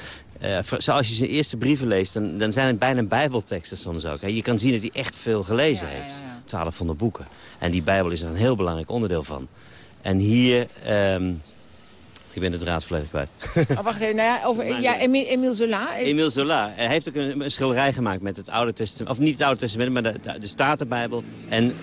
uh, zoals je zijn eerste brieven leest... dan, dan zijn het bijna bijbelteksten soms ook. Hè. Je kan zien dat hij echt veel gelezen ja, heeft. Ja, boeken. En die bijbel is er een heel belangrijk onderdeel van. En hier... Um, ik ben het draad volledig kwijt. Oh, wacht even, nou ja, over, ja, Emile, Zola. Emile Zola. Hij heeft ook een, schilderij gemaakt met het Oude Testament. Of niet het Oude Testament, maar de, de, de Statenbijbel. En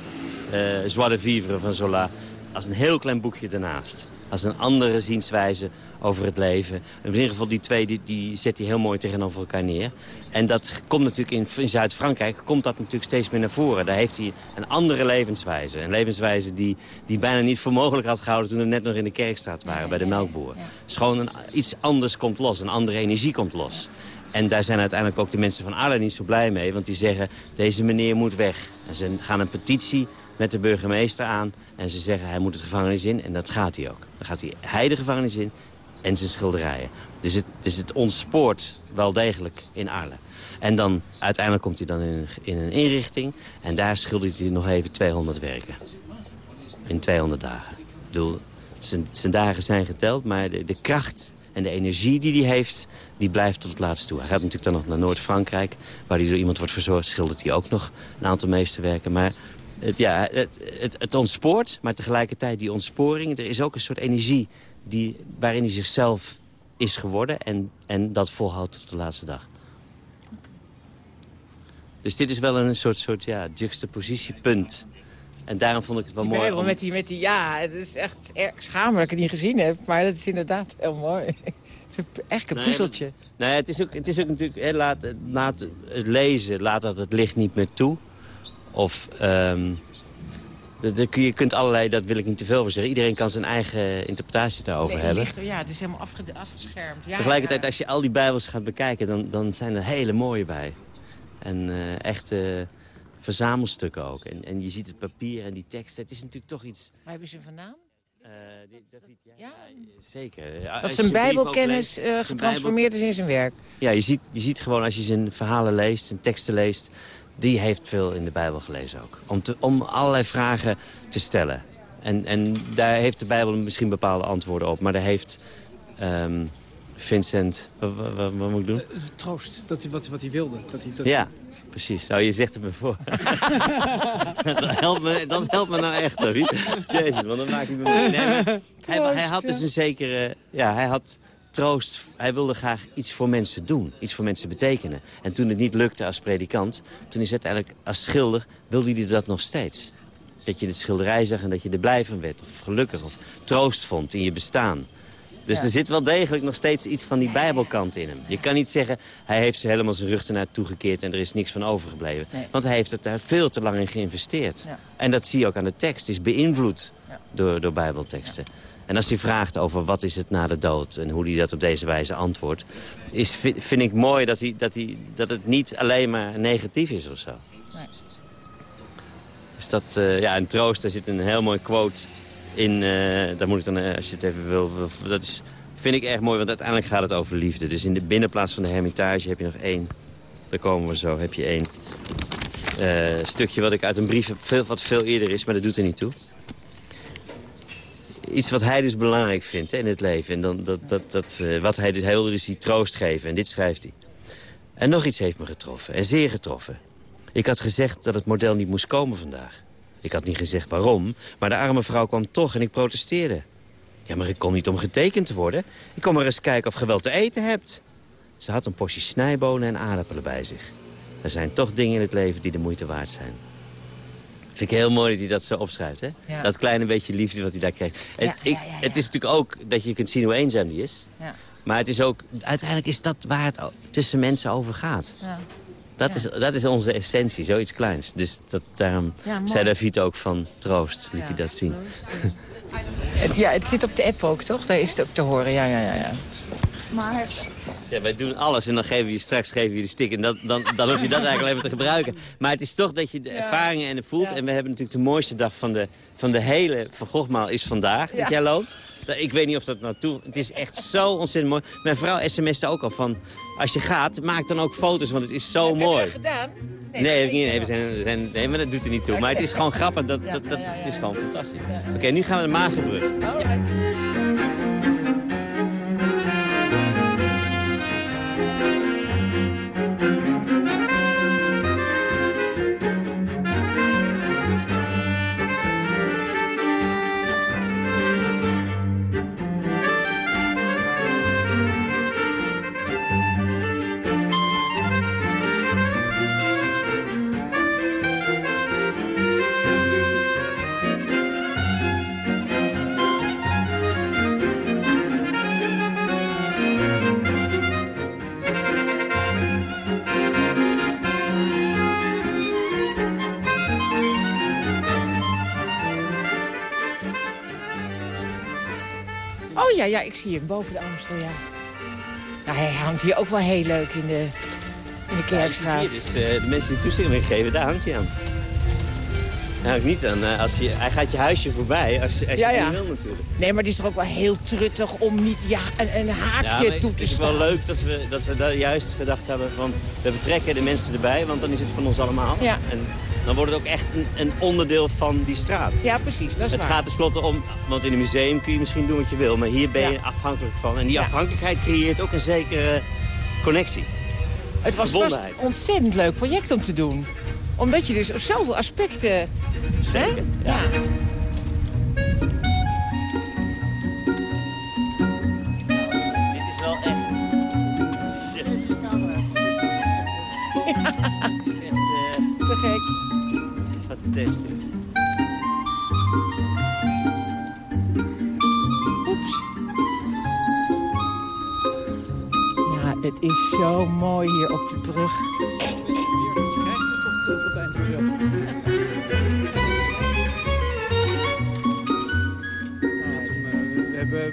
uh, Joie de Vivre van Zola. Als een heel klein boekje ernaast. Als een andere zienswijze over het leven. In ieder geval die twee, die, die zet hij heel mooi tegenover elkaar neer. En dat komt natuurlijk in, in Zuid-Frankrijk komt dat natuurlijk steeds meer naar voren. Daar heeft hij een andere levenswijze. Een levenswijze die, die bijna niet voor mogelijk had gehouden... toen we net nog in de kerkstraat waren bij de melkboer. Gewoon een, iets anders komt los, een andere energie komt los. En daar zijn uiteindelijk ook de mensen van Arlen niet zo blij mee. Want die zeggen, deze meneer moet weg. En ze gaan een petitie met de burgemeester aan. En ze zeggen, hij moet het gevangenis in. En dat gaat hij ook. Dan gaat hij, hij de gevangenis in en zijn schilderijen. Dus het, dus het ontspoort wel degelijk in Arlen. En dan uiteindelijk komt hij dan in, in een inrichting. En daar schildert hij nog even 200 werken. In 200 dagen. Ik bedoel, zijn, zijn dagen zijn geteld, maar de, de kracht en de energie die hij heeft, die blijft tot het laatste toe. Hij gaat natuurlijk dan nog naar Noord-Frankrijk, waar hij door iemand wordt verzorgd. Schildert hij ook nog een aantal meesterwerken. Maar het, ja, het, het, het ontspoort, maar tegelijkertijd die ontsporing... er is ook een soort energie die, waarin hij zichzelf is geworden... en, en dat volhoudt tot de laatste dag. Dus dit is wel een soort, soort ja, juxtapositiepunt. En daarom vond ik het wel die mooi. Om... Met, die, met die, ja, het is echt erg schaam dat ik het niet gezien heb. Maar dat is inderdaad heel mooi. Het is echt een puzzeltje. Nou het, is ook, het is ook natuurlijk... Hè, laat, laat het lezen, laat dat het licht niet meer toe. Of... Um, dat, je kunt allerlei, dat wil ik niet te veel voor zeggen. Iedereen kan zijn eigen interpretatie daarover nee, hebben. Ja, het is helemaal afgeschermd. Ja, Tegelijkertijd, als je al die bijbels gaat bekijken, dan, dan zijn er hele mooie bij. En uh, echte verzamelstukken ook. En, en je ziet het papier en die tekst. Het is natuurlijk toch iets... Waar hebben ze vandaan? Uh, dat, ja, ja? zeker. Dat zijn bijbelkennis getransformeerd is in zijn werk. Ja, je ziet, je ziet gewoon als je zijn verhalen leest, zijn teksten leest die heeft veel in de Bijbel gelezen ook. Om, te, om allerlei vragen te stellen. En, en daar heeft de Bijbel misschien bepaalde antwoorden op. Maar daar heeft um, Vincent... Wat, wat, wat, moet ik doen? Uh, troost, dat hij, wat, wat hij wilde. Dat hij, dat ja, precies. Nou, je zegt het me voor. dan, helpt me, dan helpt me nou echt, hoor. Jezus, want dan maak ik me... Nee, hij, hij, had dus een zekere... Ja, hij had troost. Hij wilde graag iets voor mensen doen, iets voor mensen betekenen. En toen het niet lukte als predikant, toen is het eigenlijk als schilder, wilde hij dat nog steeds. Dat je de schilderij zag en dat je er blij van werd, of gelukkig, of troost vond in je bestaan. Dus er zit wel degelijk nog steeds iets van die bijbelkant in hem. Je kan niet zeggen, hij heeft ze helemaal zijn rug ernaar toegekeerd... en er is niks van overgebleven. Want hij heeft het daar veel te lang in geïnvesteerd. En dat zie je ook aan de tekst. is beïnvloed door, door bijbelteksten. En als hij vraagt over wat is het na de dood en hoe hij dat op deze wijze antwoordt... Is, vind ik mooi dat, hij, dat, hij, dat het niet alleen maar negatief is of zo. Nee. Is dat, uh, ja, een troost, daar zit een heel mooi quote in. Uh, daar moet ik dan, uh, als je het even wil, wil, dat is, vind ik erg mooi, want uiteindelijk gaat het over liefde. Dus in de binnenplaats van de Hermitage heb je nog één, daar komen we zo, heb je één stukje wat ik uit een brief heb, veel, wat veel eerder is, maar dat doet er niet toe iets wat hij dus belangrijk vindt in het leven. En dan, dat, dat, dat, uh, wat hij, dus, hij wilde dus die troost geven. En dit schrijft hij. En nog iets heeft me getroffen. En zeer getroffen. Ik had gezegd dat het model niet moest komen vandaag. Ik had niet gezegd waarom. Maar de arme vrouw kwam toch en ik protesteerde. Ja, maar ik kom niet om getekend te worden. Ik kom maar eens kijken of je wel te eten hebt. Ze had een portie snijbonen en aardappelen bij zich. Er zijn toch dingen in het leven die de moeite waard zijn. Vind ik heel mooi dat hij dat zo opschrijft, hè? Ja. Dat kleine beetje liefde wat hij daar kreeg. Het, Ja, ik, ja, ja. het is natuurlijk ook dat je kunt zien hoe eenzaam die is. Ja. Maar het is ook, uiteindelijk is dat waar het tussen mensen over gaat. Ja. Dat, is, dat is onze essentie, zoiets kleins. Dus dat, daarom zei David ook van troost, liet hij dat zien. Het, ja, het zit op de app ook, toch? Daar is het ook te horen, ja, ja, ja. ja. Ja, wij doen alles en dan geven we je straks geven we je de stick. En dat, dan, dan hoef je dat eigenlijk alleen maar te gebruiken. Maar het is toch dat je de ervaringen en het voelt. En we hebben natuurlijk de mooiste dag van de, van de hele Van Goghmaal is vandaag, dat jij loopt. Ik weet niet of dat nou toe... Het is echt zo ontzettend mooi. Mijn vrouw sms'te ook al van... Als je gaat, maak dan ook foto's, want het is zo mooi. gedaan? Nee, heb ik niet. Nee, zijn, we zijn, nee, maar dat doet er niet toe. Maar het is gewoon grappig. Dat, dat, dat, Het is gewoon fantastisch. Oké, nu gaan we de Magenbrug. Ik zie hem boven de Amstel, ja. Nou, hij hangt hier ook wel heel leuk in de, in de Kerkstraat. Dus eh, de mensen die toestemming geven, daar hangt hij aan. Hij hangt niet aan. eh, als je, hij gaat je huisje voorbij als, als Ja, je ja. niet wil natuurlijk. Nee, maar het is toch ook wel heel truttig om niet ja, een, een Ja, haakje toe het te is staan. wel leuk dat we, dat we daar juist gedacht hebben van... we betrekken de mensen erbij, want dan is het van ons allemaal. Ja. En dan wordt het ook echt een, een onderdeel van die straat. Ja, precies, dat is Het waar. gaat tenslotte om, want in een museum kun je misschien doen wat je wil... maar hier ben je Ja. afhankelijk van. En die Ja. afhankelijkheid creëert ook een zekere connectie. Het was vast een ontzettend leuk project om te doen. Omdat je dus op zoveel aspecten... Zeker. Hè? Ja. Het is zo mooi hier op de brug.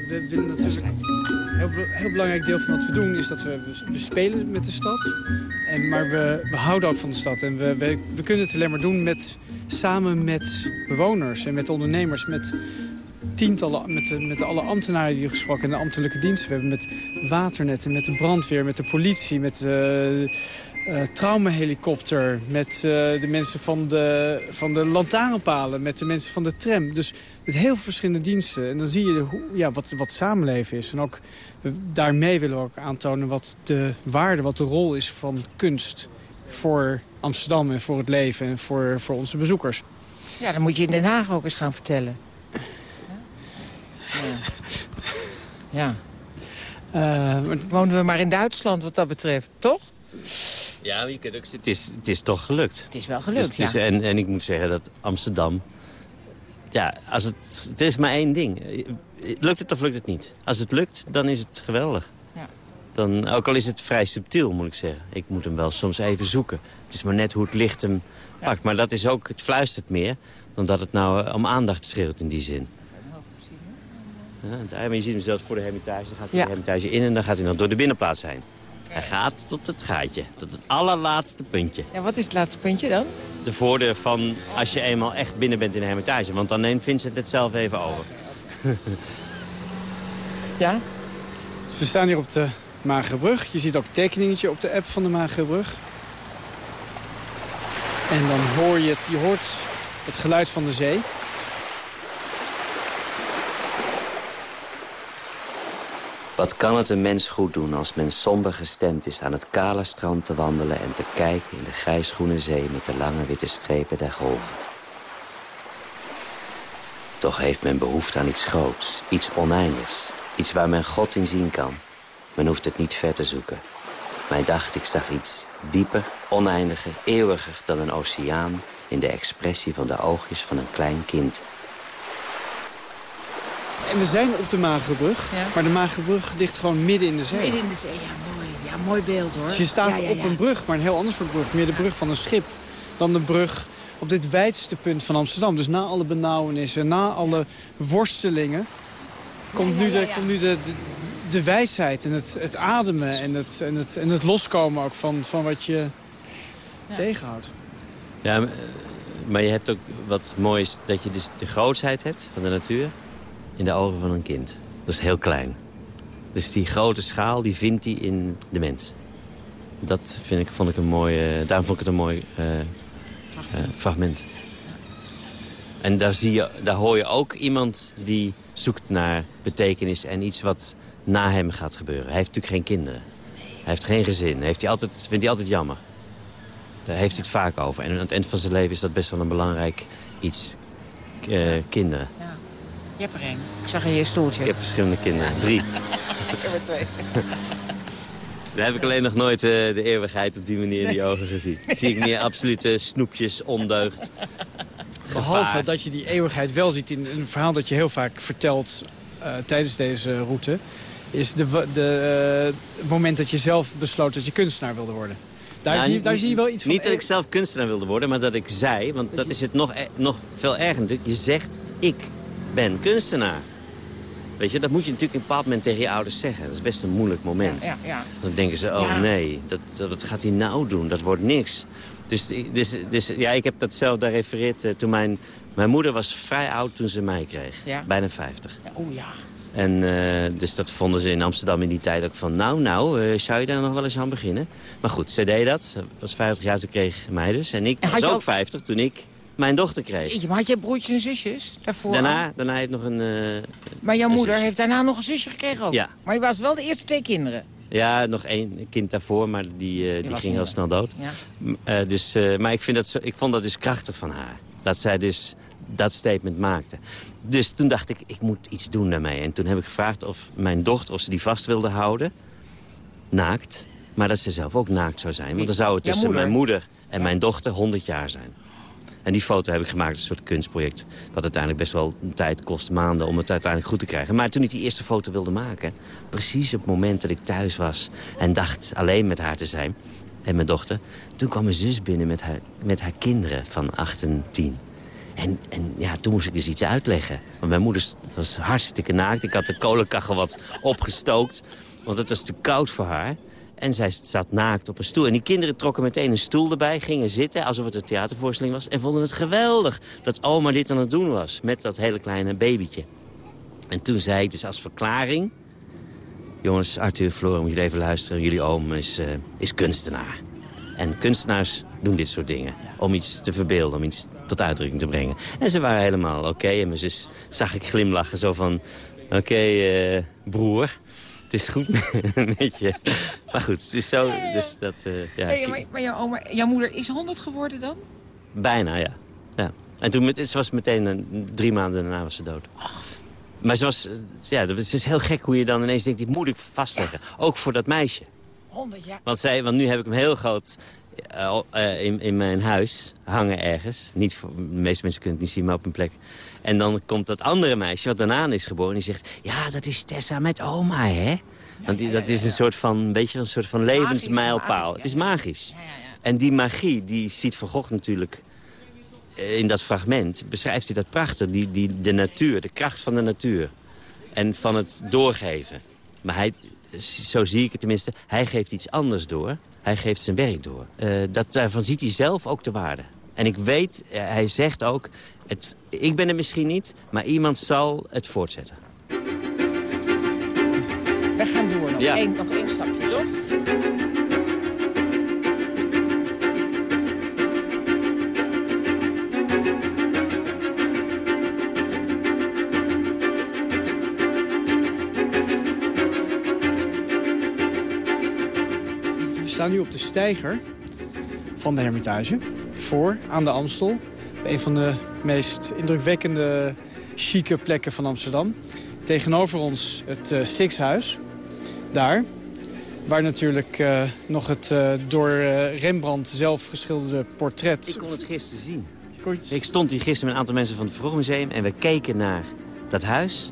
We, willen natuurlijk... Een heel, heel belangrijk deel van wat we doen is dat we, we, we spelen met de stad. En, maar we, we houden ook van de stad. En we, we, we kunnen het alleen maar doen met, samen met bewoners en met ondernemers. Met tientallen, met, met alle ambtenaren die we gesproken en de ambtelijke diensten. We hebben met waternetten, met de brandweer, met de politie, met de eh traumahelikopter. Met eh, de mensen van de, van de lantaarnpalen, met de mensen van de tram. Dus met heel veel verschillende diensten. En dan zie je hoe, ja, wat, wat samenleven is. En ook daarmee willen we ook aantonen wat de waarde, wat de rol is van kunst voor Amsterdam en voor het leven en voor, voor onze bezoekers. Ja, dan moet je in Den Haag ook eens gaan vertellen. Ja. ja. Maar Wonen we maar in Duitsland wat dat betreft, toch? Ja, je kunt ook, het, is, het is toch gelukt. Het is wel Dus gelukt, het is, ja. en, en ik moet zeggen dat Amsterdam... Ja, als het, het is maar één ding. Lukt het of lukt het niet? Als het lukt, dan is het geweldig. Ja. Dan, ook al is het vrij subtiel, moet ik zeggen. Ik moet hem wel soms even zoeken. Het is maar net hoe het licht hem pakt. Maar dat is ook, het fluistert meer... dan dat het nou eh, om aandacht schreeuwt in die zin. Ja, maar je ziet hem zelfs voor de hermitage. Dan gaat hij Ja. de hermitage in en dan gaat hij nog door de binnenplaats heen. Hij gaat tot het gaatje, tot het allerlaatste puntje. Ja, wat is het laatste puntje dan? De voordeur van als je eenmaal echt binnen bent in de hermitage. Want dan neemt Vincent het zelf even over. Ja? Dus we staan hier op de Magerbrug. Je ziet ook een tekeningetje op de app van de Magerbrug. En dan hoor je, je hoort het geluid van de zee. Wat kan het een mens goed doen als men somber gestemd is aan het kale strand te wandelen en te kijken in de grijsgroene zee met de lange witte strepen der golven. Toch heeft men behoefte aan iets groots, iets oneindigs. Iets waar men God in zien kan. Men hoeft het niet ver te zoeken. Mij dacht, ik zag iets dieper, oneindiger, eeuwiger dan een oceaan... in de expressie van de oogjes van een klein kind. En we zijn op de Magerbrug, Ja. maar de Magerbrug ligt gewoon midden in de zee. Midden in de zee, ja, mooi. Ja, mooi beeld, hoor. Dus je staat Ja, ja, op een brug, maar een heel ander soort brug. Meer de brug van een schip dan de brug op dit wijdste punt van Amsterdam. Dus na alle benauwenissen, na alle worstelingen... komt nu, de, komt nu de, de, de wijsheid en het, het ademen en het, en, het, en het loskomen ook van, van wat je tegenhoudt. Ja, maar, eh, maar je hebt ook wat moois dat je dus de grootsheid hebt van de natuur in de ogen van een kind. Dat is heel klein. Dus die grote schaal, die vindt hij in de mens. Dat vind ik, vond ik een mooi, eh, daarom vond ik het een mooi eh, eh, fragment. En daar, zie je, daar hoor je ook iemand die zoekt naar betekenis en iets wat na hem gaat gebeuren. Hij heeft natuurlijk geen kinderen. Hij heeft geen gezin. Heeft hij altijd, vindt hij altijd jammer. Daar heeft hij het vaak over. En aan het eind van zijn leven is dat best wel een belangrijk iets. eh, kinderen. Ja. Je hebt er één. Ik zag in je stoeltje. Ik heb verschillende kinderen. Drie. Ik heb er twee. Daar heb ik alleen nog nooit eh, de eeuwigheid op die manier in die ogen gezien. Zie ik meer absolute snoepjes, ondeugd. Behalve gevaar. dat je die eeuwigheid wel ziet in een verhaal dat je heel vaak vertelt eh, tijdens deze route. Is de, de, eh, het moment dat je zelf besloot dat je kunstenaar wilde worden. Daar, Nou, zie, je, daar niet- zie je wel iets van. Niet dat ik zelf kunstenaar wilde worden, maar dat ik zei... want dat is het nog, e- nog veel erger natuurlijk. Je zegt, ik ben kunstenaar. Weet je, dat moet je natuurlijk een bepaald moment tegen je ouders zeggen. Dat is best een moeilijk moment. Ja, ja. Dan denken ze, oh nee, dat, dat, gaat hij nou doen? Dat wordt niks. Dus, dus, dus ja, ik heb dat zelf daar refereerd eh, toen mijn... Mijn moeder was vrij oud toen ze mij kreeg. Bijna 50. Ja, Oeh, ja. En eh, dus dat vonden ze in Amsterdam in die tijd ook van... nou, nou, eh, zou je daar nog wel eens aan beginnen? Maar goed, ze deed dat. Ze was 50 jaar, ze kreeg mij dus. En ik En was ook- 50 toen ik mijn dochter kreeg. Maar had je broertjes en zusjes daarvoor? Daarna, daarna heeft nog een... eh, Maar jouw een moeder zusje. heeft daarna nog een zusje gekregen ook? Ja. Maar je was wel de eerste twee kinderen? ja, nog één kind daarvoor, maar die, eh, die ging heel snel dood. Ja. Eh, dus, maar ik, vind dat zo, ik vond dat dus krachtig van haar. Dat zij dus dat statement maakte. Dus toen dacht ik, ik moet iets doen daarmee. En toen heb ik gevraagd of mijn dochter, of ze die vast wilde houden. Naakt. Maar dat ze zelf ook naakt zou zijn. Want dan zou het tussen mijn moeder en mijn dochter 100 jaar zijn. En die foto heb ik gemaakt een soort kunstproject. Wat uiteindelijk best wel een tijd kost, maanden, om het uiteindelijk goed te krijgen. Maar toen ik die eerste foto wilde maken, precies op het moment dat ik thuis was... en dacht alleen met haar te zijn, en mijn dochter... toen kwam mijn zus binnen met haar, met haar kinderen van 8 en 10. En, en ja, toen moest ik dus iets uitleggen. Want mijn moeder was hartstikke naakt. Ik had de kolenkachel wat opgestookt. Want het was te koud voor haar. En zij zat naakt op een stoel. En die kinderen trokken meteen een stoel erbij, gingen zitten... alsof het een theatervoorstelling was. En vonden het geweldig dat oma dit aan het doen was. Met dat hele kleine babytje. En toen zei ik dus als verklaring... Jongens, Arthur, Flora, moet je even luisteren. Jullie oom is, eh, is kunstenaar. En kunstenaars doen dit soort dingen. Om iets te verbeelden, om iets tot uitdrukking te brengen. En ze waren helemaal oké. En mijn zus zag ik glimlachen, zo van... Oké, eh, broer, het is goed met je. Maar goed, het is zo, dus dat... eh, ja, Hey, maar maar jouw, oma, jouw moeder is 100 geworden dan? Bijna, ja. ja. En toen met, ze was meteen een, drie maanden daarna was ze dood. Maar ze was, eh, ja, het is heel gek hoe je dan ineens denkt, die moet ik vastleggen. Ook voor dat meisje. 100 jaar. Want, zij, want nu heb ik hem heel groot in, in mijn huis hangen ergens. Niet voor, de meeste mensen kunnen het niet zien, maar op een plek. En dan komt dat andere meisje, wat daarna is geboren, die zegt... Ja, dat is Tessa met oma, hè? Want die, dat is een soort van, een beetje een soort van levensmijlpaal. magisch. Het is magisch. En die magie, die ziet Van Gogh natuurlijk eh, in dat fragment. Beschrijft hij dat prachtig, die, die, de natuur, de kracht van de natuur. En van het doorgeven. Maar hij, zo zie ik het tenminste, hij geeft iets anders door. Hij geeft zijn werk door. Eh, dat, daarvan ziet hij zelf ook de waarde. En ik weet, eh, hij zegt ook, het, ik ben er misschien niet, maar iemand zal het voortzetten. We gaan door. Nog, Ja. één, nog één stapje, toch? Staan nu op de steiger van de Hermitage. Voor, aan de Amstel. Een van de meest indrukwekkende chique plekken van Amsterdam. Tegenover ons het uh, Sixhuis, daar. Waar natuurlijk uh, nog het uh, door Rembrandt zelf geschilderde portret... Ik kon het gisteren zien. Ik stond hier gisteren met een aantal mensen van het Vroegmuseum... en we keken naar dat huis.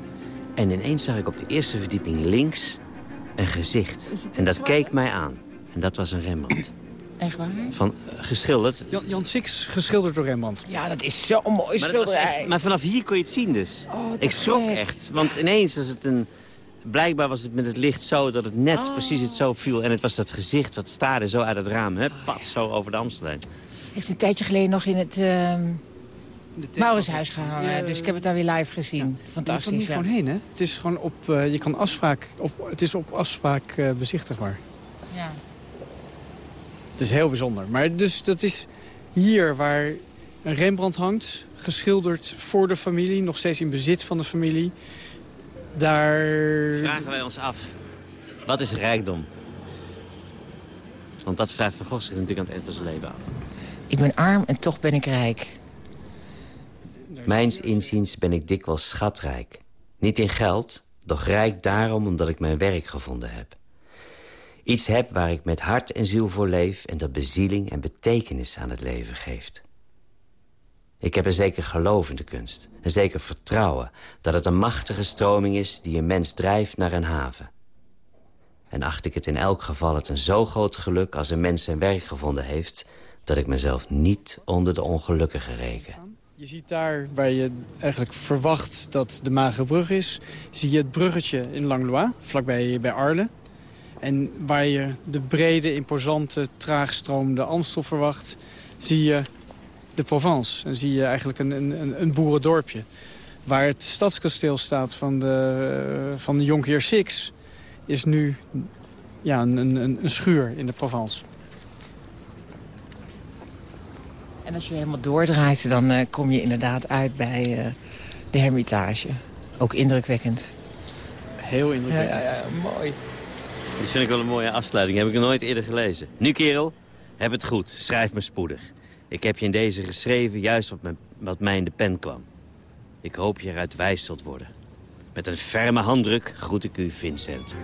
En ineens zag ik op de eerste verdieping links een gezicht. En dat keek mij aan. En dat was een Rembrandt. Echt waar? Van, uh, geschilderd. Jan, Jan Six, geschilderd door Rembrandt. Ja, dat is zo'n mooi schilderij. Maar, maar, vanaf hier kon je het zien dus. Oh, ik schrok echt. Want ineens was het een... Blijkbaar was het met het licht zo dat het net oh. precies het zo viel. En het was dat gezicht wat staarde zo uit het raam. Hè? Pat, zo over de Amsterdam. Heeft een tijdje geleden nog in het... Uh... Mauritshuis gehangen, ja, dus ik heb het daar weer live gezien. Ja. Fantastisch, Je kan niet ja. gewoon heen, hè? Het is gewoon op, uh, je kan afspraak, op, het is op afspraak uh, bezichtigbaar. Ja. Het is heel bijzonder. Maar dus dat is hier waar een Rembrandt hangt, geschilderd voor de familie, nog steeds in bezit van de familie. Daar... Vragen wij ons af, wat is rijkdom? Want dat vraagt Van Gogh zich natuurlijk aan het eind van zijn leven af. Ik ben arm en toch ben ik rijk. Mijns inziens ben ik dikwijls schatrijk. Niet in geld, doch rijk daarom omdat ik mijn werk gevonden heb. Iets heb waar ik met hart en ziel voor leef... en dat bezieling en betekenis aan het leven geeft. Ik heb een zeker geloof in de kunst. Een zeker vertrouwen dat het een machtige stroming is... die een mens drijft naar een haven. En acht ik het in elk geval het een zo groot geluk... als een mens zijn werk gevonden heeft... dat ik mezelf niet onder de ongelukkigen reken. Je ziet daar, waar je eigenlijk verwacht dat de Magerbrug is... zie je het bruggetje in Langlois, vlakbij bij Arles. En waar je de brede, imposante, traagstromende Amstel verwacht... zie je de Provence. En zie je eigenlijk een, een, een boerendorpje. Waar het stadskasteel staat van de, van de Jonkheer Six... is nu ja, een, een, een schuur in de Provence. En als je helemaal doordraait, dan uh, kom je inderdaad uit bij uh, de Hermitage. Ook indrukwekkend. Heel indrukwekkend. Ja, ja, ja, mooi. Dat vind ik wel een mooie afsluiting. Heb ik nog nooit eerder gelezen. Nu, kerel, heb het goed. Schrijf me spoedig. Ik heb je in deze geschreven juist wat, me, wat mij in de pen kwam. Ik hoop je eruit wijs zult worden. Met een ferme handdruk groet ik u, Vincent.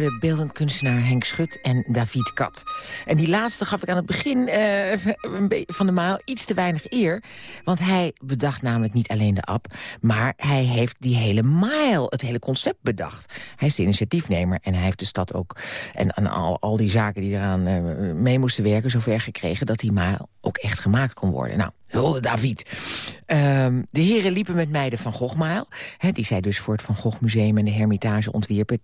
Hoorde beeldend kunstenaar Henk Schut en David Kat. En die laatste gaf ik aan het begin uh, van de maal iets te weinig eer. Want hij bedacht namelijk niet alleen de app... maar hij heeft die hele mile, het hele concept bedacht. Hij is de initiatiefnemer en hij heeft de stad ook... en, al, al die zaken die eraan uh, mee moesten werken zover gekregen... dat die mile ook echt gemaakt kon worden. Nou, hulde David. Um, de heren liepen met mij de Van Gogh die zij dus voor het Van Gogh Museum en de Hermitage ontwierpen.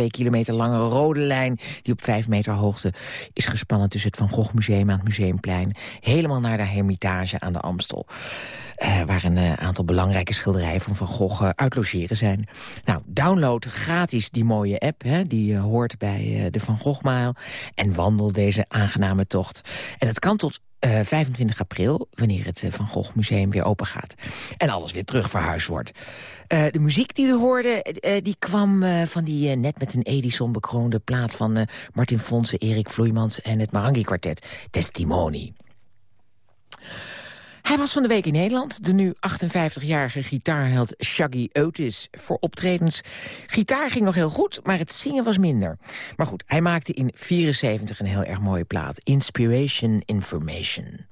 2,2 kilometer lange rode lijn die op 5 meter hoogte is gespannen... tussen het Van Gogh Museum aan het Museumplein. Helemaal naar de Hermitage aan de Amstel. Uh, waar een uh, aantal belangrijke schilderijen van Van Gogh uh, uit logeren zijn. Nou, download gratis die mooie app, die hoort bij de Van Gogh Mile. En wandel deze aangename tocht. En dat kan tot uh, 25 april, wanneer het Van Gogh Museum weer open gaat. En alles weer terug verhuisd wordt. Uh, de muziek die u hoorde, die kwam van die net met een Edison bekroonde plaat... van Martin Fonsen, Erik Vloeimans en het Marangi Quartet, Testimony. Hij was van de week in Nederland, de nu 58-jarige gitaarheld Shaggy Otis voor optredens. Gitaar ging nog heel goed, maar het zingen was minder. Maar goed, hij maakte in 74 een heel erg mooie plaat. Inspiration Information.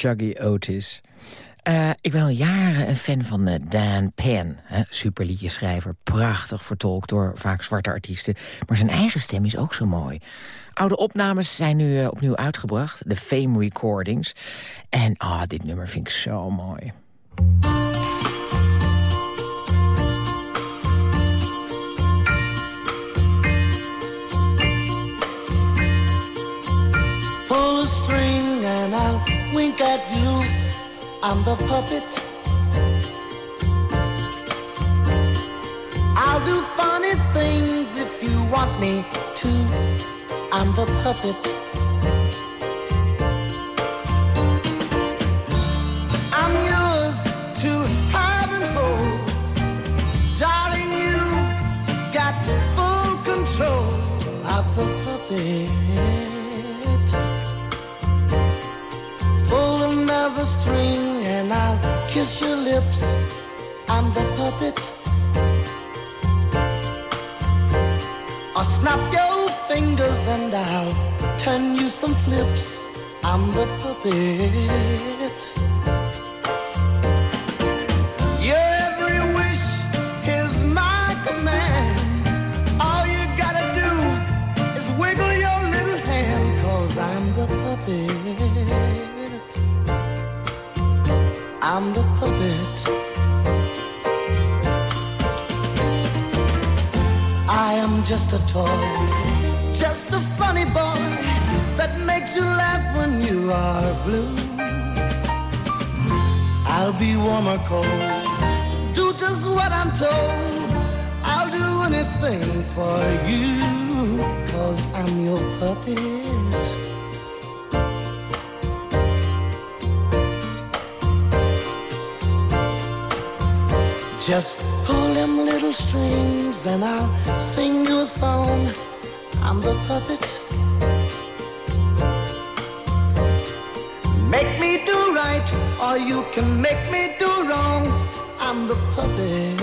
Shuggy Otis. Uh, ik ben al jaren een fan van uh, Dan Penn, hè. Prachtig vertolkt door vaak zwarte artiesten. Maar zijn eigen stem is ook zo mooi. Oude opnames zijn nu uh, opnieuw uitgebracht. De Fame Recordings. En ah, oh, dit nummer vind ik zo mooi. Wink at you. I'm the puppet. I'll do funny things if you want me to. I'm the puppet. Kiss your lips. I'm the puppet. Or snap your fingers and I'll turn you some flips. I'm the puppet. I'm the puppet. I am just a toy, just a funny boy that makes you laugh when you are blue. I'll be warm or cold, do just what I'm told. I'll do anything for you, cause I'm your puppet. Just pull them little strings and I'll sing you a song. I'm the puppet. Make me do right, or you can make me do wrong. I'm the puppet.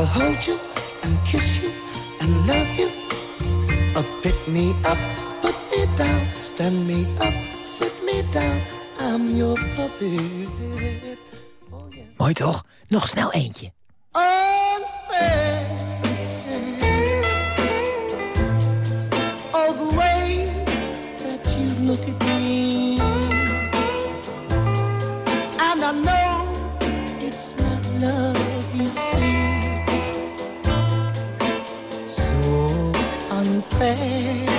I'll hold you and kiss you and love you. Pick me up, put me down, stand me up, sit me down. I'm your puppet. Mooi toch? Nog snel eentje. unfair. face